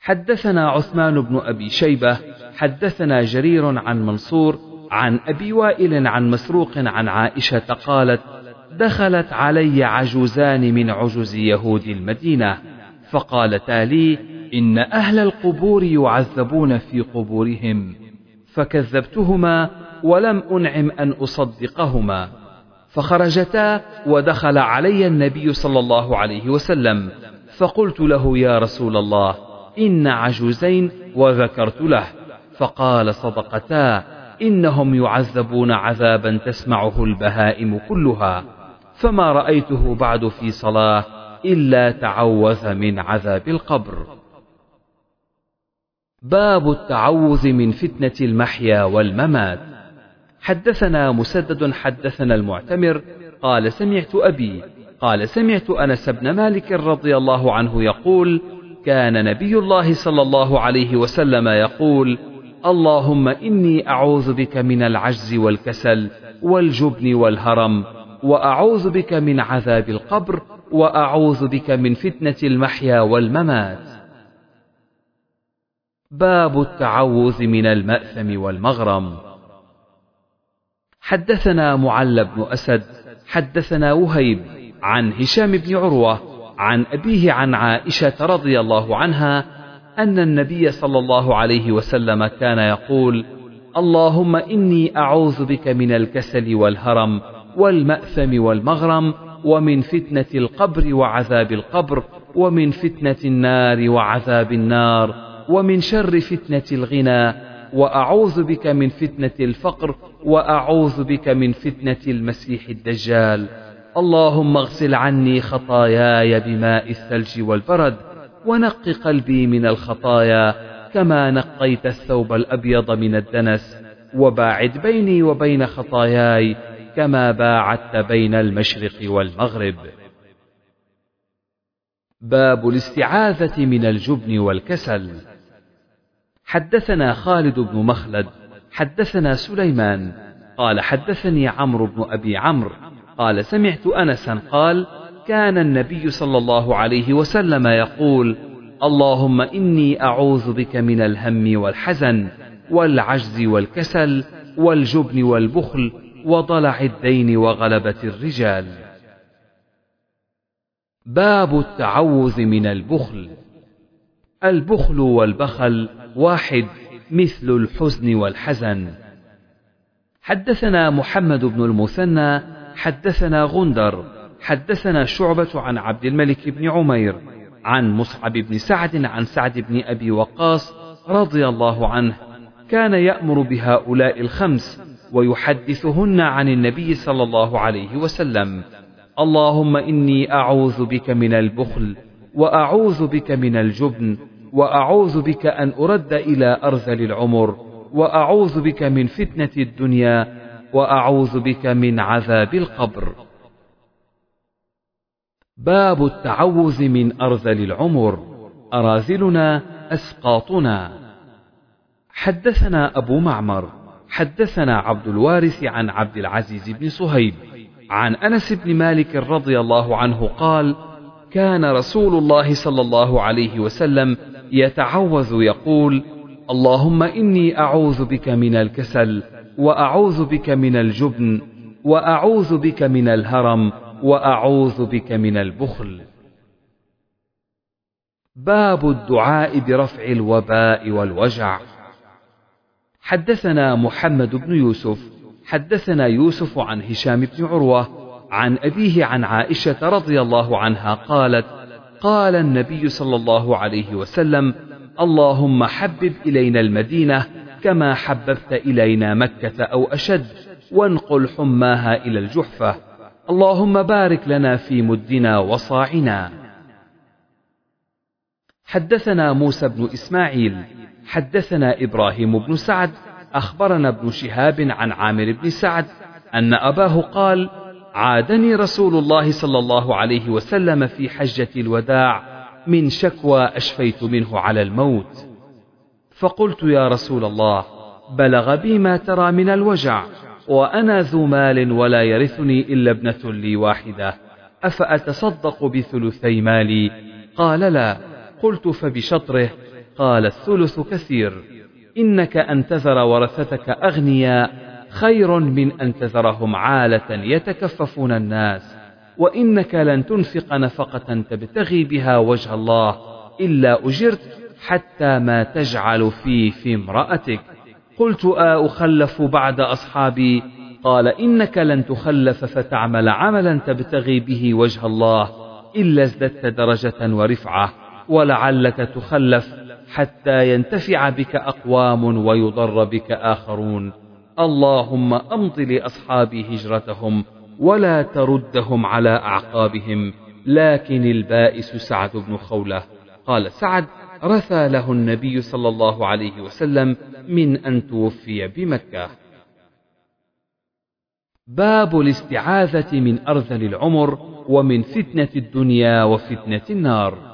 A: حدثنا عثمان بن أبي شيبة حدثنا جرير عن منصور عن أبي وائل عن مسروق عن عائشة قالت دخلت علي عجوزان من عجز يهود المدينة فقالتا لي إن أهل القبور يعذبون في قبورهم فكذبتهما ولم أنعم أن أصدقهما. فخرجتا ودخل علي النبي صلى الله عليه وسلم فقلت له يا رسول الله إن عجوزين وذكرت له. فقال صدقتا إنهم يعذبون عذابا تسمعه البهائم كلها فما رأيته بعد في صلاة إلا تعوذ من عذاب القبر. باب التعوذ من فتنة المحيا والممات. حدثنا مسدد حدثنا المعتمر قال سمعت أبي قال سمعت أنس بن مالك رضي الله عنه يقول كان نبي الله صلى الله عليه وسلم يقول اللهم إني أعوذ بك من العجز والكسل والجبن والهرم وأعوذ بك من عذاب القبر وأعوذ بك من فتنة المحيا والممات. باب التعوذ من المأثم والمغرم. حدثنا معل بن أسد حدثنا وهيب عن هشام بن عروة عن أبيه عن عائشة رضي الله عنها أن النبي صلى الله عليه وسلم كان يقول: اللهم إني أعوذ بك من الكسل والهرم والمأثم والمغرم ومن فتنة القبر وعذاب القبر ومن فتنة النار وعذاب النار ومن شر فتنة الغنى وأعوذ بك من فتنة الفقر وأعوذ بك من فتنة المسيح الدجال. اللهم اغسل عني خطاياي بماء الثلج والبرد ونق قلبي من الخطايا كما نقيت الثوب الأبيض من الدنس. وباعد بيني وبين خطاياي كما باعدت بين المشرق والمغرب. باب الاستعاذة من الجبن والكسل. حدثنا خالد بن مخلد حدثنا سليمان قال حدثني عمرو بن أبي عمرو قال سمعت أنسا قال كان النبي صلى الله عليه وسلم يقول اللهم إني أعوذ بك من الهم والحزن والعجز والكسل والجبن والبخل وضلع الدين وغلبة الرجال. باب التعوذ من البخل البخل والبخل واحد مثل الحزن والحزن. حدثنا محمد بن المثنى حدثنا غندر حدثنا شعبة عن عبد الملك بن عمير عن مصعب بن سعد عن سعد بن أبي وقاص رضي الله عنه كان يأمر بهؤلاء الخمس ويحدثهن عن النبي صلى الله عليه وسلم. اللهم إني أعوذ بك من البخل وأعوذ بك من الجبن وأعوذ بك أن أرد إلى أرذل العمر وأعوذ بك من فتنة الدنيا وأعوذ بك من عذاب القبر. باب التعوذ من أرذل العمر. أراذلنا أسقاطنا. حدثنا أبو معمر حدثنا عبد الوارث عن عبد العزيز بن صهيب عن أنس بن مالك رضي الله عنه قال كان رسول الله صلى الله عليه وسلم يتعوذ يقول اللهم إني أعوذ بك من الكسل وأعوذ بك من الجبن وأعوذ بك من الهرم وأعوذ بك من البخل. باب الدعاء برفع الوباء والوجع. حدثنا محمد بن يوسف حدثنا يوسف عن هشام بن عروة عن أبيه عن عائشة رضي الله عنها قالت قال النبي صلى الله عليه وسلم اللهم حبب إلينا المدينة كما حببت إلينا مكة أو أشد وانقل حماها إلى الجحفة. اللهم بارك لنا في مدنا وصاعنا. حدثنا موسى بن إسماعيل حدثنا إبراهيم بن سعد أخبرنا ابن شهاب عن عامر بن سعد أن أباه قال عادني رسول الله صلى الله عليه وسلم في حجة الوداع من شكوى أشفيت منه على الموت. فقلت يا رسول الله بلغ بي ما ترى من الوجع وأنا ذو مال ولا يرثني إلا ابنة لي واحدة. أفأتصدق بثلثي مالي؟ قال لا. قلت فبشطره؟ قال الثلث كثير. إنك أن تذر ورثتك أغنياء خير من أن تذرهم عالة يتكففون الناس وإنك لن تنفق نفقة تبتغي بها وجه الله إلا أجرت حتى ما تجعل في في امرأتك. قلت أخلف بعد أصحابي؟ قال إنك لن تخلف فتعمل عملا تبتغي به وجه الله إلا ازددت درجة ورفعة ولعلك تخلف حتى ينتفع بك أقوام ويضر بك آخرون. اللهم أمض لأصحابي هجرتهم ولا تردهم على أعقابهم لكن البائس سعد بن خولة. قال سعد رثى له النبي صلى الله عليه وسلم من أن توفي بمكة. باب الاستعاذة من أرذل العمر ومن فتنة الدنيا وفتنة النار.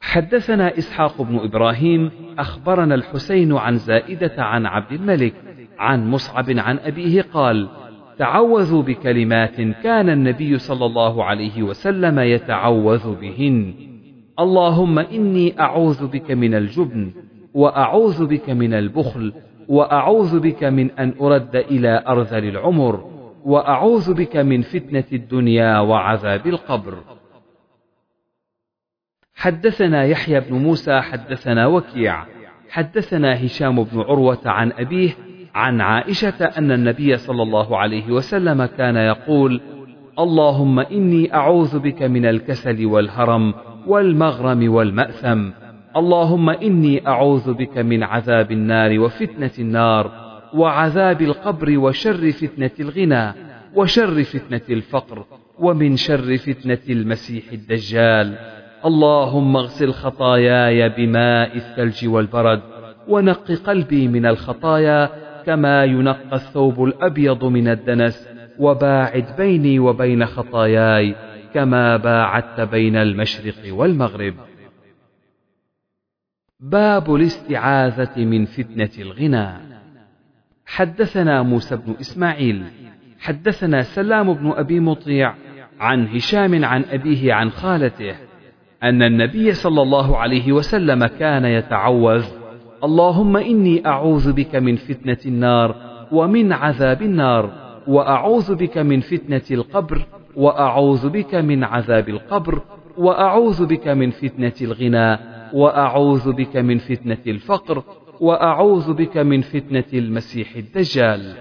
A: حدثنا إسحاق بن إبراهيم أخبرنا الحسين عن زائدة عن عبد الملك عن مصعب عن أبيه قال تعوذوا بكلمات كان النبي صلى الله عليه وسلم يتعوذ بهن. اللهم إني أعوذ بك من الجبن وأعوذ بك من البخل وأعوذ بك من أن أرد إلى أرذل العمر وأعوذ بك من فتنة الدنيا وعذاب القبر. حدثنا يحيى بن موسى حدثنا وكيع حدثنا هشام بن عروة عن أبيه عن عائشة أن النبي صلى الله عليه وسلم كان يقول: اللهم إني أعوذ بك من الكسل والهرم والمغرم والمأثم، اللهم إني أعوذ بك من عذاب النار وفتنة النار، وعذاب القبر وشر فتنة الغنى، وشر فتنة الفقر، ومن شر فتنة المسيح الدجال. اللهم اغسل خطاياي بماء الثلج والبرد، ونق قلبي من الخطايا كما ينقى الثوب الأبيض من الدنس وباعد بيني وبين خطاياي كما باعدت بين المشرق والمغرب. باب الاستعاذة من فتنة الغنى. حدثنا موسى بن إسماعيل حدثنا سلام بن أبي مطيع عن هشام عن أبيه عن خالته أن النبي صلى الله عليه وسلم كان يتعوذ اللهم إني أعوذ بك من فتنة النار ومن عذاب النار وأعوذ بك من فتنة القبر وأعوذ بك من عذاب القبر وأعوذ بك من فتنة الغنى وأعوذ بك من فتنة الفقر وأعوذ بك من فتنة المسيح الدجال.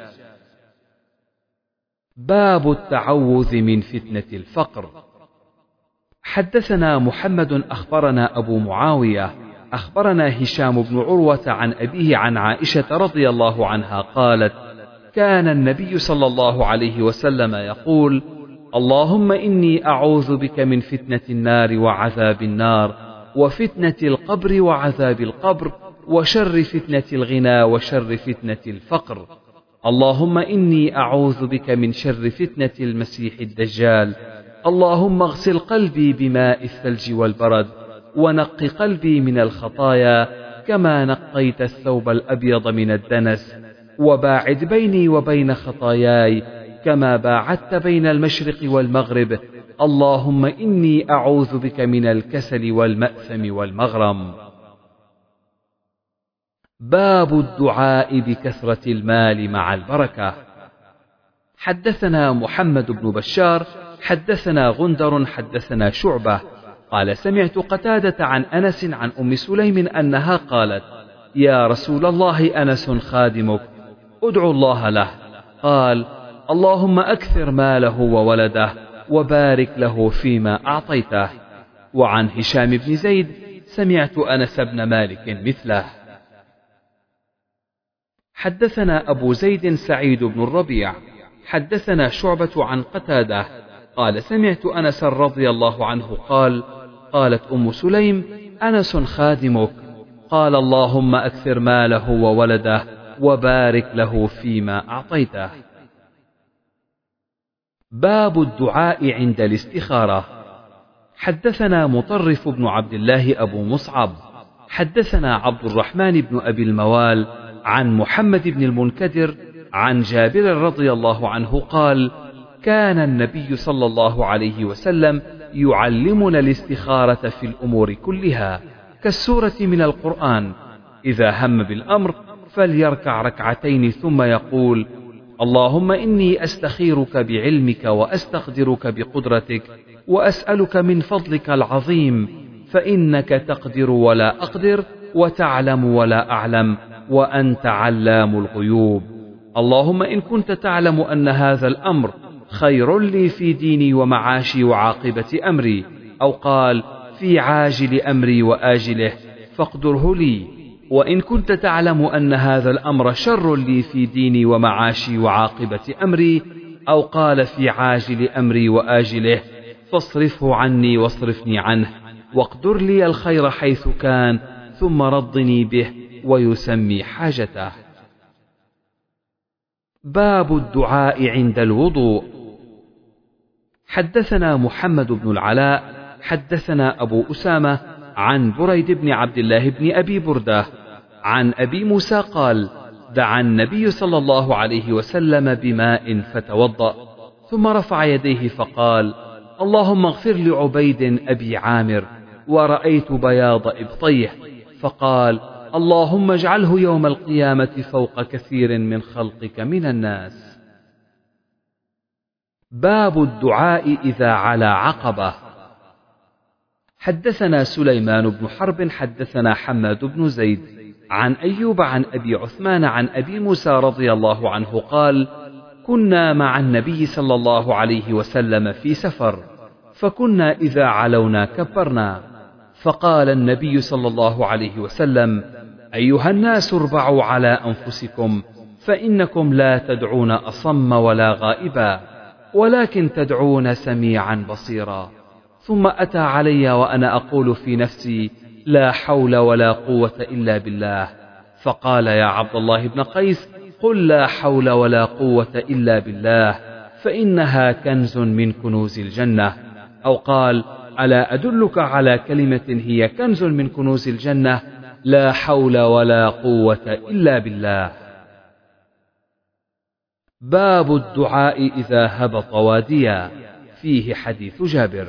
A: باب التعوذ من فتنة الفقر. حدثنا محمد أخبرنا أبو معاوية أخبرنا هشام بن عروة عن أبيه عن عائشة رضي الله عنها قالت: كان النبي صلى الله عليه وسلم يقول: اللهم إني أعوذ بك من فتنة النار وعذاب النار، وفتنة القبر وعذاب القبر، وشر فتنة الغنى وشر فتنة الفقر. اللهم إني أعوذ بك من شر فتنة المسيح الدجال. اللهم اغسل قلبي بماء الثلج والبرد ونق قلبي من الخطايا كما نقيت الثوب الأبيض من الدنس وباعد بيني وبين خطاياي كما باعدت بين المشرق والمغرب. اللهم إني أعوذ بك من الكسل والمأثم والمغرم. باب الدعاء بكثرة المال مع البركة. حدثنا محمد بن بشار حدثنا غندر حدثنا شعبة. قال سمعت قتادة عن أنس عن أم سليم أنها قالت يا رسول الله أنس خادمك ادعو الله له. قال اللهم أكثر ماله وولده وبارك له فيما أعطيته. وعن هشام بن زيد سمعت أنس بن مالك مثله. حدثنا أبو زيد سعيد بن الربيع. حدثنا شعبة عن قتادة. قال سمعت أنس رضي الله عنه قال قالت أم سليم أنس خادمك. قال اللهم أكثر ماله وولده وبارك له فيما أعطيته. باب الدعاء عند الاستخارة. حدثنا مطرف بن عبد الله أبو مصعب. حدثنا عبد الرحمن بن أبي الموال عن محمد بن المنكدر عن جابر رضي الله عنه قال كان النبي صلى الله عليه وسلم يعلمنا الاستخارة في الأمور كلها كالسورة من القرآن إذا هم بالأمر فليركع ركعتين ثم يقول اللهم إني أستخيرك بعلمك وأستقدرك بقدرتك وأسألك من فضلك العظيم فإنك تقدر ولا أقدر وتعلم ولا أعلم وأنت علام الغيوب. اللهم إن كنت تعلم أن هذا الأمر خير لي في ديني ومعاشي وعاقبة أمري. أو قال في عاجل أمري وآجله فاقدره لي. وإن كنت تعلم أن هذا الأمر شر لي في ديني ومعاشي وعاقبة أمري أو قال في عاجل أمري وآجله فاصرفه عني واصرفني عنه واقدر لي الخير حيث كان ثم رضني به ويسمي حاجته. باب الدعاء عند الوضوء. حدثنا محمد بن العلاء حدثنا أبو أسامة عن بريد بن عبد الله بن أبي بردة عن أبي موسى قال دعا النبي صلى الله عليه وسلم بماء فتوضأ ثم رفع يديه فقال اللهم اغفر لعبيد أبي عامر ورأيت بياض إبطيه فقال اللهم اجعله يوم القيامة فوق كثير من خلقك من الناس. باب الدعاء إذا علا عقبة. حدثنا سليمان بن حرب حدثنا حماد بن زيد عن أيوب عن أبي عثمان عن أبي موسى رضي الله عنه قال كنا مع النبي صلى الله عليه وسلم في سفر فكنا إذا علونا كبرنا. فقال النبي صلى الله عليه وسلم أيها الناس اربعوا على أنفسكم فإنكم لا تدعون أصم ولا غائبا. ولكن تدعون سميعا بصيرا. ثم أتى علي وأنا أقول في نفسي لا حول ولا قوة إلا بالله. فقال يا عبد الله بن قيس قل لا حول ولا قوة إلا بالله فإنها كنز من كنوز الجنة. أو قال ألا أدلك على كلمة هي كنز من كنوز الجنة؟ لا حول ولا قوة إلا بالله. باب الدعاء إذا هبط واديا فيه حديث جابر.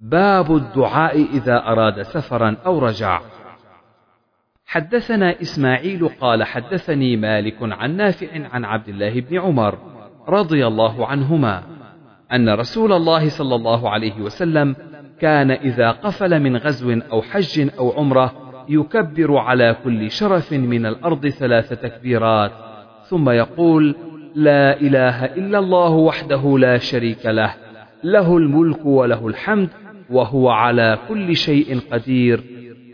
A: باب الدعاء إذا أراد سفرا أو رجع. حدثنا إسماعيل قال حدثني مالك عن نافع عن عبد الله بن عمر رضي الله عنهما أن رسول الله صلى الله عليه وسلم كان إذا قفل من غزو أو حج أو عمرة يكبر على كل شرف من الأرض ثلاث تكبيرات. ثم يقول لا إله إلا الله وحده لا شريك له له الملك وله الحمد وهو على كل شيء قدير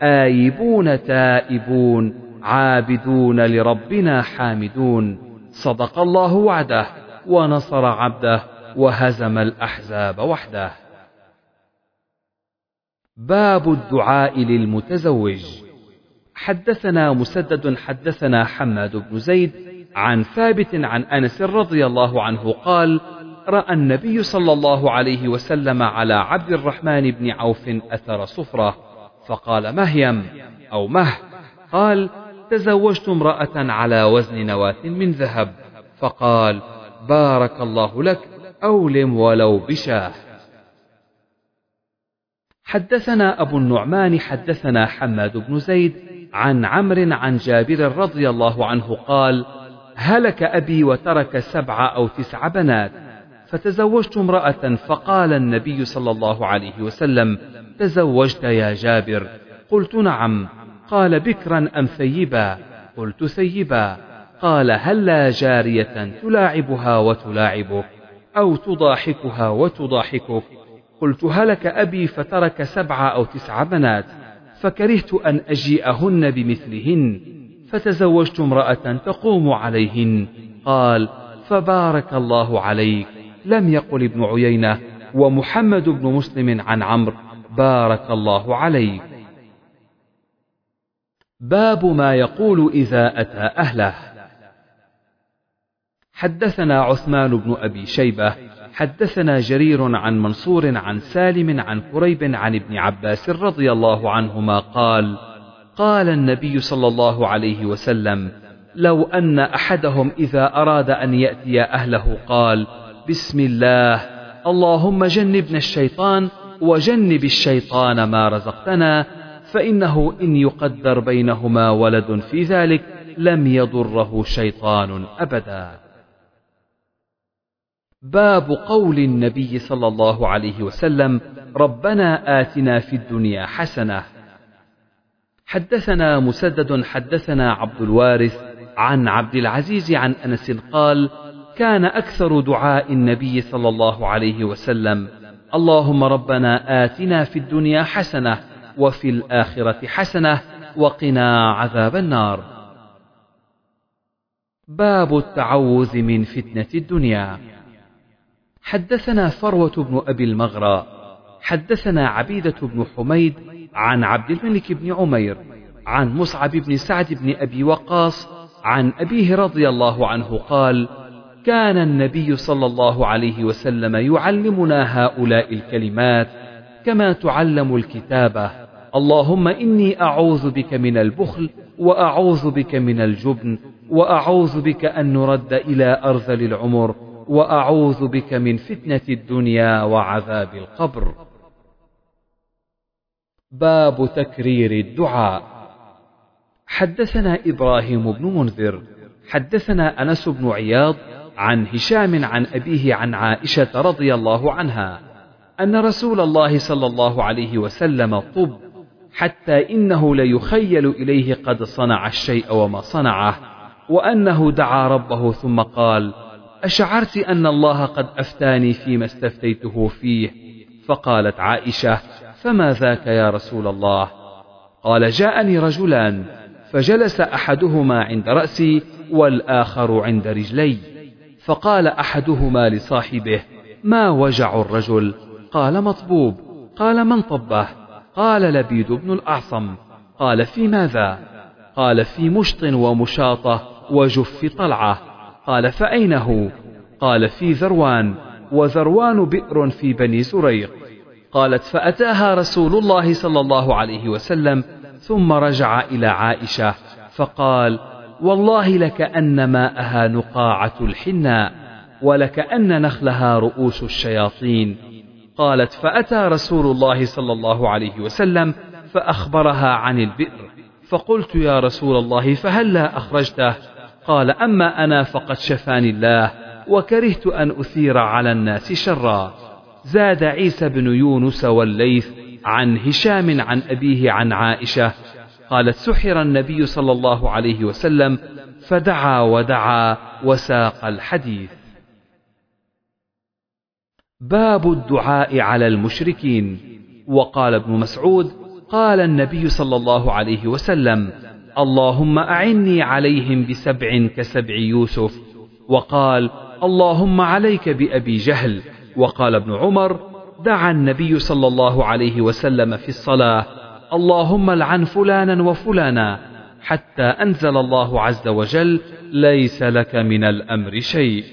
A: آيبون تائبون عابدون لربنا حامدون. صدق الله وعده ونصر عبده وهزم الأحزاب وحده. باب الدعاء للمتزوج. حدثنا مسدد حدثنا حماد بن زيد عن ثابت عن أنس رضي الله عنه قال رأى النبي صلى الله عليه وسلم على عبد الرحمن بن عوف أثر صفرة فقال مهيم أو مه؟ قال تزوجت امرأة على وزن نواة من ذهب فقال بارك الله لك أولم ولو بشاه. حدثنا أبو النعمان حدثنا حماد بن زيد عن عمرو عن جابر رضي الله عنه قال هلك أبي وترك سبع أو تسع بنات. فتزوجت امرأة فقال النبي صلى الله عليه وسلم تزوجت يا جابر. قلت نعم. قال بكرا أم ثيبا؟ قلت ثيبا. قال هلا جارية تلاعبها وتلاعبك أو تضاحكها وتضاحكك؟ قلت هلك أبي فترك سبع أو تسع بنات فكرهت أن أجيئهن بمثلهن. فتزوجت امرأة تقوم عليهن. قال فبارك الله عليك. لم يقل ابن عيينة ومحمد بن مسلم عن عمرو بارك الله عليك. باب ما يقول إذا أتى أهله. حدثنا عثمان بن أبي شيبة حدثنا جرير عن منصور عن سالم عن كريب عن ابن عباس رضي الله عنهما قال قال النبي صلى الله عليه وسلم لو أن أحدهم إذا أراد أن يأتي أهله قال بسم الله اللهم جنبنا الشيطان وجنب الشيطان ما رزقتنا فإنه إن يقدر بينهما ولد في ذلك لم يضره شيطان أبدا. باب قول النبي صلى الله عليه وسلم ربنا آتنا في الدنيا حسنة حدثنا مسدد حدثنا عبد الوارث عن عبد العزيز عن أنس قال كان أكثر دعاء النبي صلى الله عليه وسلم. اللهم ربنا آتنا في الدنيا حسنة وفي الآخرة حسنة وقنا عذاب النار. باب التعوذ من فتنة الدنيا. حدثنا فروة بن أبي المغرى حدثنا عبيدة بن حميد عن عبد الملك بن عمير عن مصعب بن سعد بن أبي وقاص عن أبيه رضي الله عنه قال كان النبي صلى الله عليه وسلم يعلمنا هؤلاء الكلمات كما تعلم الكتابه اللهم إني أعوذ بك من البخل وأعوذ بك من الجبن وأعوذ بك أن نرد إلى أرذل العمر وأعوذ بك من فتنة الدنيا وعذاب القبر. باب تكرير الدعاء. حدثنا إبراهيم بن منذر حدثنا أنس بن عياض عن هشام عن أبيه عن عائشة رضي الله عنها أن رسول الله صلى الله عليه وسلم طب حتى إنه ليخيل إليه قد صنع الشيء وما صنعه وأنه دعا ربه ثم قال أشعرت أن الله قد أفتاني فيما استفتيته فيه؟ فقالت عائشة فما ذاك يا رسول الله؟ قال جاءني رجلان فجلس أحدهما عند رأسي والآخر عند رجلي. فقال أحدهما لصاحبه ما وجع الرجل؟ قال مطبوب. قال من طبه؟ قال لبيد بن الأعصم. قال في ماذا؟ قال في مشط ومشاطة وجف طلعة. قال فأين هو قال في ذروان. وذروان بئر في بني زريق قالت فأتاها رسول الله صلى الله عليه وسلم ثم رجع إلى عائشة فقال والله لكأن ماءها نقاعة الحناء ولكأن نخلها رؤوس الشياطين. قالت فأتى رسول الله صلى الله عليه وسلم فأخبرها عن البئر. فقلت يا رسول الله فهلا أخرجته؟ قال أما أنا فقد شفاني الله وكرهت أن أثير على الناس شرا. زاد عيسى بن يونس والليث عن هشام عن أبيه عن عائشة قالت سحر النبي صلى الله عليه وسلم فدعا ودعا وساق الحديث. باب الدعاء على المشركين. وقال ابن مسعود قال النبي صلى الله عليه وسلم اللهم أعني عليهم بسبع كسبع يوسف. وقال اللهم عليك بأبي جهل. وقال ابن عمر دعا النبي صلى الله عليه وسلم في الصلاة اللهم لعن فلانا وفلانا حتى أنزل الله عز وجل ليس لك من الأمر شيء.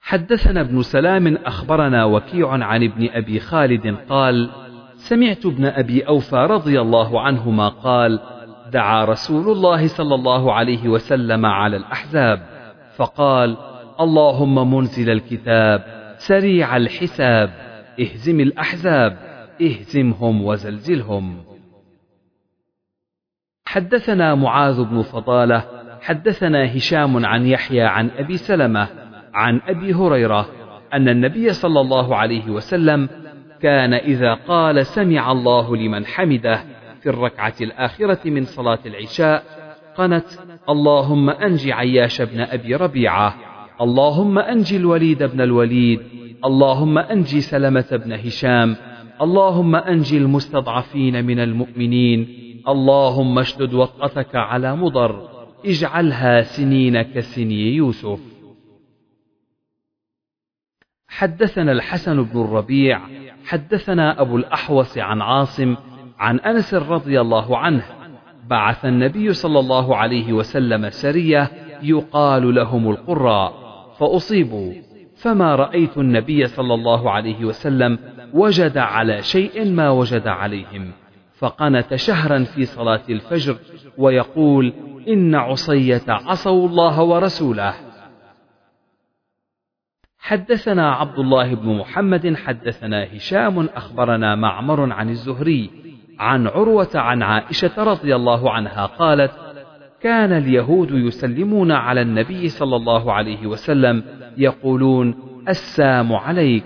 A: حدثنا ابن سلام أخبرنا وكيع عن ابن أبي خالد قال سمعت ابن أبي أوفى رضي الله عنهما قال دعا رسول الله صلى الله عليه وسلم على الأحزاب فقال اللهم منزل الكتاب سريع الحساب اهزم الأحزاب اهزمهم وزلزلهم. حدثنا معاذ بن فضالة حدثنا هشام عن يحيى عن أبي سلمة عن أبي هريرة أن النبي صلى الله عليه وسلم كان إذا قال سمع الله لمن حمده في الركعة الآخرة من صلاة العشاء قنت اللهم انج عياش بن أبي ربيعة. اللهم أنج الوليد بن الوليد اللهم أنج سلمة بن هشام اللهم أنج المستضعفين من المؤمنين اللهم اشدد وطأتك على مضر اجعلها سنين كسني يوسف. حدثنا الحسن بن الربيع حدثنا أبو الأحوص عن عاصم عن أنس رضي الله عنه بعث النبي صلى الله عليه وسلم سرية يقال لهم القراء. فأصيبوا. فما رأيت النبي صلى الله عليه وسلم وجد على شيء ما وجد عليهم. فقنت شهرا في صلاة الفجر ويقول إن عصية عصوا الله ورسوله. حدثنا عبد الله بن محمد حدثنا هشام أخبرنا معمر عن الزهري عن عروة عن عائشة رضي الله عنها قالت كان اليهود يسلمون على النبي صلى الله عليه وسلم يقولون السام عليك.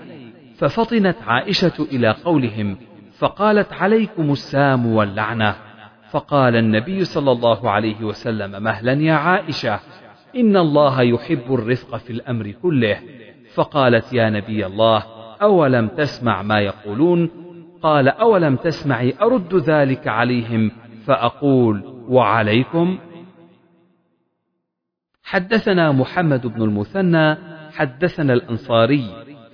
A: ففطنت عائشة إلى قولهم فقالت عليكم السام واللعنة. فقال النبي صلى الله عليه وسلم مهلا يا عائشة إن الله يحب الرفق في الأمر كله. فقالت يا نبي الله أولم تسمع ما يقولون؟ قال أولم تسمعي أرد ذلك عليهم؟ فأقول وعليكم؟ حدثنا محمد بن المثنى حدثنا الأنصاري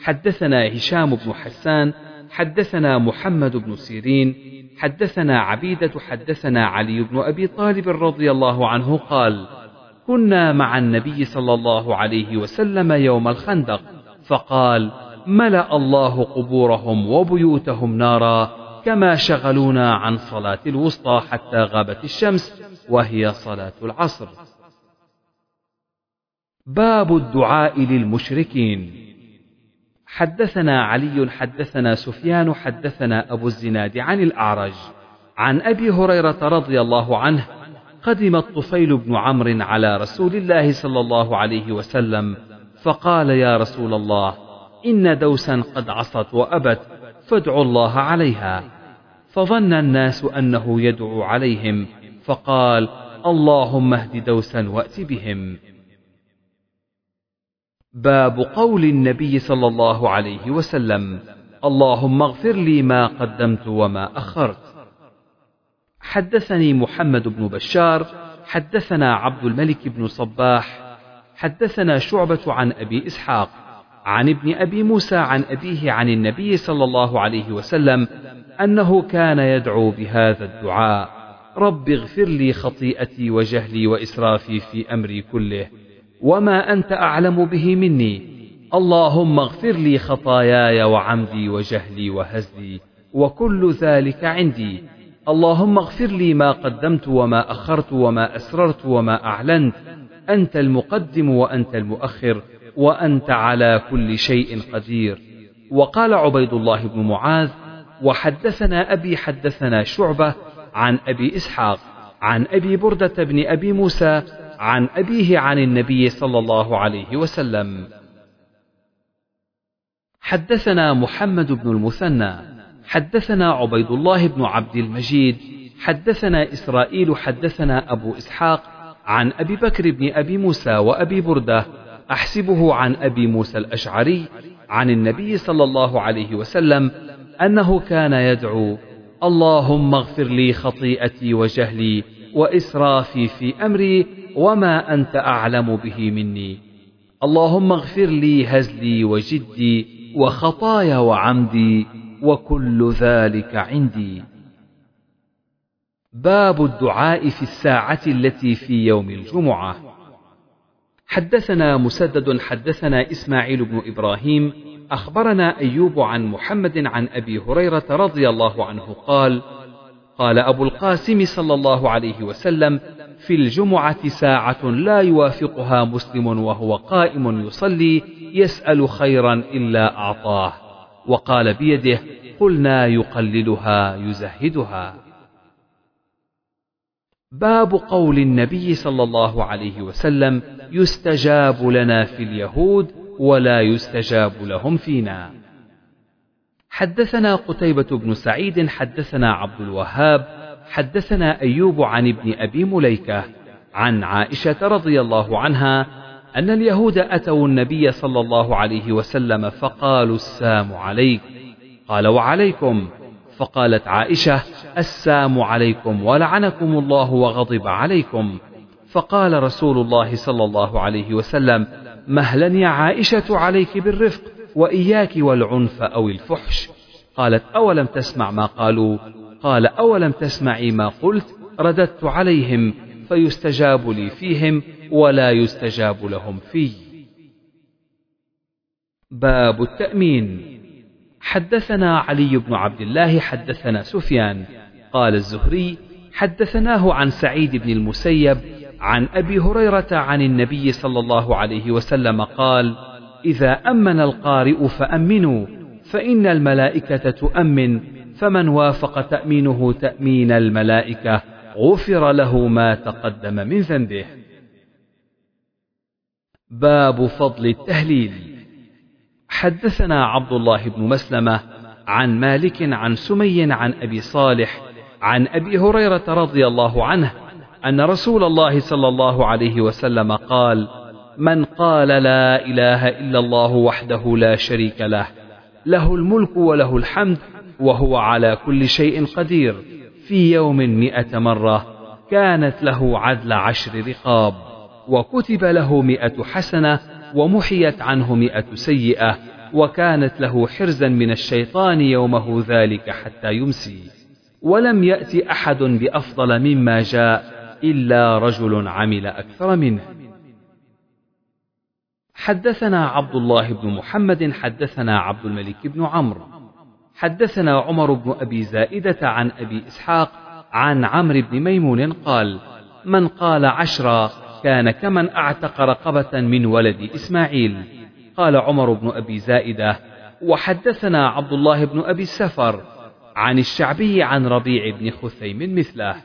A: حدثنا هشام بن حسان حدثنا محمد بن سيرين حدثنا عبيدة حدثنا علي بن أبي طالب رضي الله عنه قال كنا مع النبي صلى الله عليه وسلم يوم الخندق فقال ملأ الله قبورهم وبيوتهم نارا كما شغلونا عن صلاة الوسطى حتى غابت الشمس وهي صلاة العصر. باب الدعاء للمشركين. حدثنا علي حدثنا سفيان حدثنا أبو الزناد عن الأعرج عن أبي هريرة رضي الله عنه قدم الطفيل بن عمرو على رسول الله صلى الله عليه وسلم فقال يا رسول الله إن دوسا قد عصت وأبت فادعوا الله عليها. فظن الناس أنه يدعو عليهم فقال اللهم اهد دوسا وأت بهم. باب قول النبي صلى الله عليه وسلم اللهم اغفر لي ما قدمت وما أخرت. حدثني محمد بن بشار حدثنا عبد الملك بن صباح حدثنا شعبة عن أبي إسحاق عن ابن أبي موسى عن أبيه عن النبي صلى الله عليه وسلم أنه كان يدعو بهذا الدعاء رب اغفر لي خطيئتي وجهلي وإسرافي في أمري كله. وما أنت أعلم به مني. اللهم اغفر لي خطاياي وعمدي وجهلي وهزلي وكل ذلك عندي. اللهم اغفر لي ما قدمت وما أخرت وما أسررت وما أعلنت. أنت المقدم وأنت المؤخر وأنت على كل شيء قدير. وقال عبيد الله بن معاذ وحدثنا أبي حدثنا شعبة عن أبي إسحاق عن أبي بردة بن أبي موسى عن أبيه عن النبي صلى الله عليه وسلم. حدثنا محمد بن المثنى حدثنا عبيد الله بن عبد المجيد حدثنا إسرائيل حدثنا أبو إسحاق عن أبي بكر بن أبي موسى وأبي بردة أحسبه عن أبي موسى الأشعري عن النبي صلى الله عليه وسلم أنه كان يدعو اللهم اغفر لي خطيئتي وجهلي وإسرافي في أمري وما أنت أعلم به مني. اللهم اغفر لي هزلي وجدي وخطايا وعمدي وكل ذلك عندي. باب الدعاء في الساعة التي في يوم الجمعة. حدثنا مسدد حدثنا إسماعيل بن إبراهيم أخبرنا أيوب عن محمد عن أبي هريرة رضي الله عنه قال قال أبو القاسم صلى الله عليه وسلم في الجمعة ساعة لا يوافقها مسلم وهو قائم يصلي يسأل خيرا إلا أعطاه. وقال بيده قلنا يقللها يزهدها. باب قول النبي صلى الله عليه وسلم يستجاب لنا في اليهود ولا يستجاب لهم فينا. حدثنا قتيبة بن سعيد حدثنا عبد الوهاب حدثنا أيوب عن ابن أبي مليكة عن عائشة رضي الله عنها أن اليهود أتوا النبي صلى الله عليه وسلم فقالوا السام عليك. قال وعليكم. فقالت عائشة السام عليكم ولعنكم الله وغضب عليكم. فقال رسول الله صلى الله عليه وسلم مهلا يا عائشة عليك بالرفق وإياك والعنف أو الفحش. قالت أولم تسمع ما قالوا؟ قال أولم تسمعي ما قلت؟ رددت عليهم فيستجاب لي فيهم ولا يستجاب لهم في. باب التأمين. حدثنا علي بن عبد الله حدثنا سفيان. قال الزهري حدثناه عن سعيد بن المسيب عن أبي هريرة عن النبي صلى الله عليه وسلم قال إذا أمن القارئ فأمنوا فإن الملائكة تؤمن فمن وافق تأمينه تأمين الملائكة غفر له ما تقدم من ذنبه. باب فضل التهليل. حدثنا عبد الله بن مسلمة عن مالك عن سمي عن أبي صالح عن أبي هريرة رضي الله عنه أن رسول الله صلى الله عليه وسلم قال من قال لا إله إلا الله وحده لا شريك له له الملك وله الحمد وهو على كل شيء قدير. في يوم مئة مرة كانت له عدل عشر رقاب وكتب له مئة حسنة ومحيت عنه مئة سيئة وكانت له حرزا من الشيطان يومه ذلك حتى يمسي. ولم يأت أحد بأفضل مما جاء إلا رجل عمل أكثر منه. حدثنا عبد الله بن محمد حدثنا عبد الملك بن عمرو. حدثنا عمر بن أبي زائدة عن أبي إسحاق عن عمرو بن ميمون قال من قال عشرا كان كمن أعتق رقبة من ولد إسماعيل. قال عمر بن أبي زائدة وحدثنا عبد الله بن أبي السفر عن الشعبي عن ربيع بن خثيم مثله.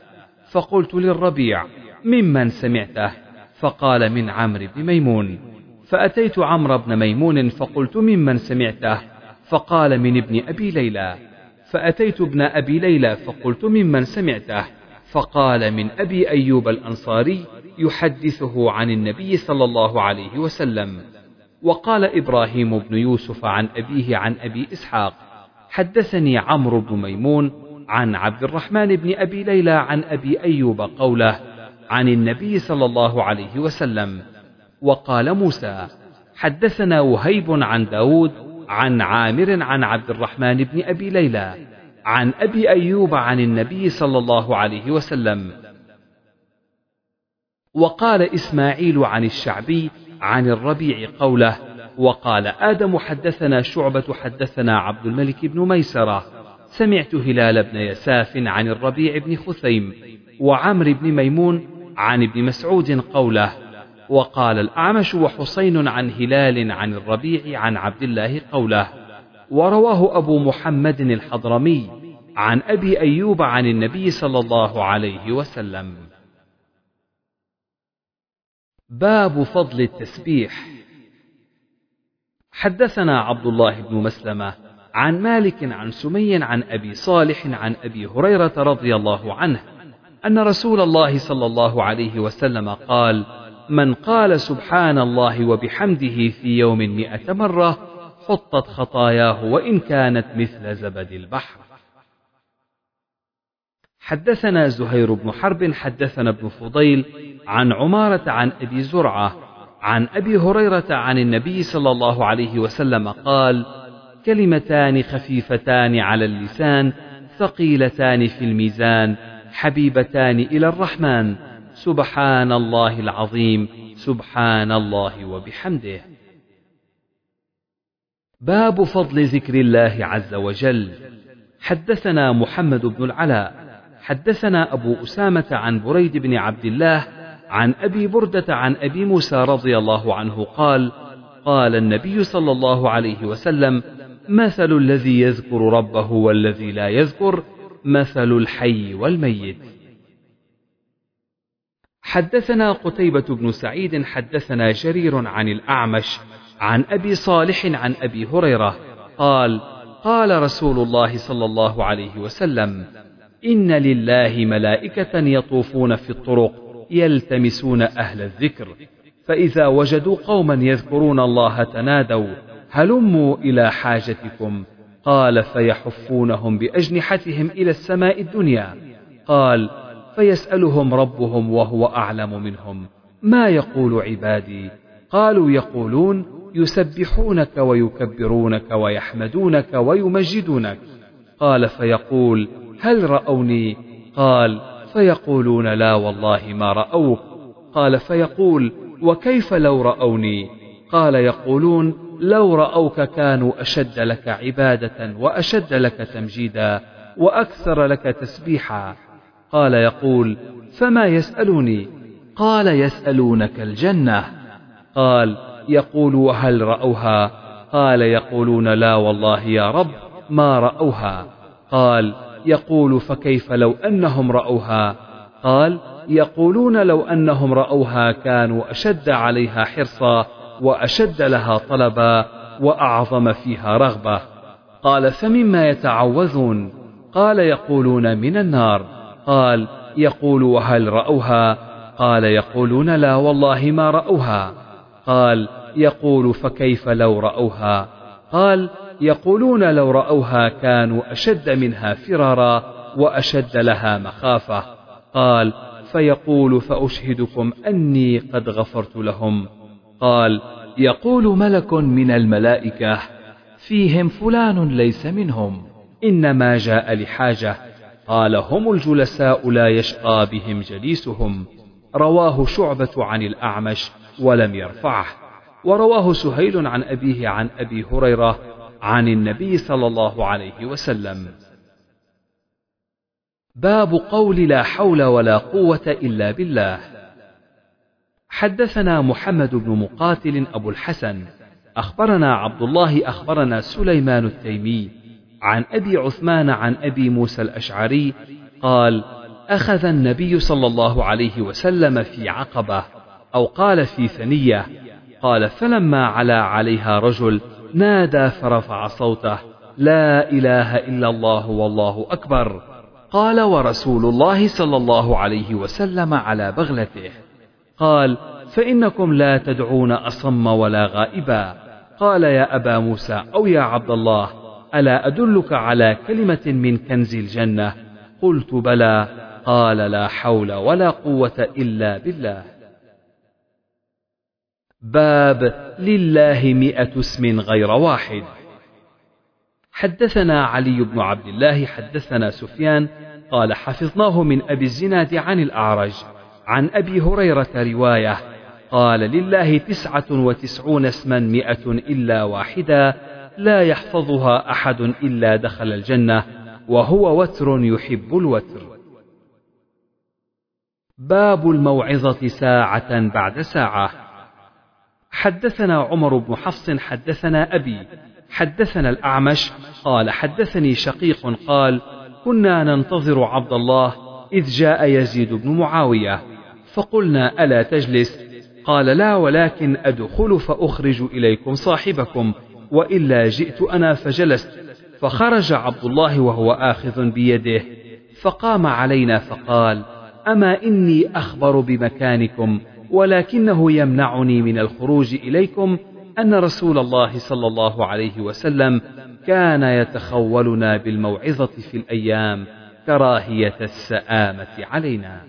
A: فقلت للربيع ممن سمعته؟ فقال من عمرو بن ميمون فأتيت عمرو بن ميمون فقلت ممن سمعته؟ فقال من ابن أبي ليلى فأتيت ابن أبي ليلى فقلت ممن سمعته فقال من أبي أيوب الأنصاري يحدثه عن النبي صلى الله عليه وسلم وقال إبراهيم بن يوسف عن أبيه عن أبي إسحاق حدثني عمرو بن ميمون عن عبد الرحمن بن أبي ليلى عن أبي أيوب قوله عن النبي صلى الله عليه وسلم وقال موسى حدثنا وهيب عن داود عن عامر عن عبد الرحمن بن أبي ليلى عن أبي أيوب عن النبي صلى الله عليه وسلم. وقال إسماعيل عن الشعبي عن الربيع قوله وقال آدم حدثنا شعبة حدثنا عبد الملك بن ميسرة سمعت هلال بن يساف عن الربيع بن خثيم وعمر بن ميمون عن ابن مسعود قوله وقال الأعمش وحسين عن هلال عن الربيع عن عبد الله قوله ورواه أبو محمد الحضرمي عن أبي أيوب عن النبي صلى الله عليه وسلم. باب فضل التسبيح. حدثنا عبد الله بن مسلمة عن مالك عن سمي عن أبي صالح عن أبي هريرة رضي الله عنه أن رسول الله صلى الله عليه وسلم قال من قال سبحان الله وبحمده في يوم مئة مرة حطت خطاياه وإن كانت مثل زبد البحر. حدثنا زهير بن حرب حدثنا ابن فضيل عن عمارة عن أبي زرعة عن أبي هريرة عن النبي صلى الله عليه وسلم قال كلمتان خفيفتان على اللسان ثقيلتان في الميزان حبيبتان إلى الرحمن. سبحان الله العظيم سبحان الله وبحمده. باب فضل ذكر الله عز وجل. حدثنا محمد بن العلاء حدثنا أبو أسامة عن بريد بن عبد الله عن أبي بردة عن أبي موسى رضي الله عنه قال قال النبي صلى الله عليه وسلم مثل الذي يذكر ربه والذي لا يذكر مثل الحي والميت. حدثنا قتيبة بن سعيد حدثنا جرير عن الأعمش عن أبي صالح عن أبي هريرة قال قال رسول الله صلى الله عليه وسلم إن لله ملائكة يطوفون في الطرق يلتمسون أهل الذكر فإذا وجدوا قوما يذكرون الله تنادوا هلموا إلى حاجتكم؟ قال فيحفونهم بأجنحتهم إلى السماء الدنيا. قال فيسألهم ربهم وهو أعلم منهم. ما يقول عبادي؟ قالوا يقولون يسبحونك ويكبرونك ويحمدونك ويمجدونك. قال فيقول هل رأوني؟ قال فيقولون لا والله ما رأوك قال فيقول وكيف لو رأوني؟ قال يقولون لو رأوك كانوا أشد لك عبادة وأشد لك تمجيدا وأكثر لك تسبيحا. قال يقول فما يسألوني؟ قال يسألونك الجنة. قال يقول وهل رأوها؟ قال يقولون لا والله يا رب ما رأوها. قال يقول فكيف لو أنهم رأوها؟ قال يقولون لو أنهم رأوها كانوا أشد عليها حرصا وأشد لها طلبا وأعظم فيها رغبة. قال فمما يتعوذون؟ قال يقولون من النار. قال يقول وهل رأوها؟ قال يقولون لا والله ما رأوها. قال يقول فكيف لو رأوها؟ قال يقولون لو رأوها كانوا أشد منها فرارا وأشد لها مخافة. قال فيقول فأشهدكم أني قد غفرت لهم. قال يقول ملك من الملائكة فيهم فلان ليس منهم إنما جاء لحاجة. قال هم الجلساء لا يشقى بهم جليسهم. رواه شعبة عن الأعمش ولم يرفعه. ورواه سهيل عن أبيه عن أبي هريرة عن النبي صلى الله عليه وسلم. باب قول لا حول ولا قوة إلا بالله. حدثنا محمد بن مقاتل أبو الحسن. أخبرنا عبد الله أخبرنا سليمان التيمي. عن أبي عثمان عن أبي موسى الأشعري قال أخذ النبي صلى الله عليه وسلم في عقبة أو قال في ثنية قال فلما علا عليها رجل نادى فرفع صوته لا إله إلا الله والله أكبر قال ورسول الله صلى الله عليه وسلم على بغلته قال فإنكم لا تدعون أصم ولا غائبا قال يا أبا موسى أو يا عبد الله ألا أدلك على كلمة من كنز الجنة؟ قلت بلى. قال لا حول ولا قوة إلا بالله. باب لله مئة اسم غير واحد. حدثنا علي بن عبد الله حدثنا سفيان قال حفظناه من أبي الزناد عن الأعرج عن أبي هريرة رواية قال لله تسعة وتسعون اسما مئة إلا واحدا لا يحفظها أحد إلا دخل الجنة وهو وتر يحب الوتر. باب الموعظة ساعة بعد ساعة. حدثنا عمر بن حفص حدثنا أبي حدثنا الأعمش قال حدثني شقيق قال كنا ننتظر عبد الله إذ جاء يزيد بن معاوية. فقلنا ألا تجلس؟ قال لا ولكن أدخل فأخرج إليكم صاحبكم. وإلا جئت أنا فجلست فخرج عبد الله وهو آخذ بيده فقام علينا فقال أما إني أخبر بمكانكم ولكنه يمنعني من الخروج إليكم أن رسول الله صلى الله عليه وسلم كان يتخولنا بالموعظة في الأيام كراهية السآمة علينا.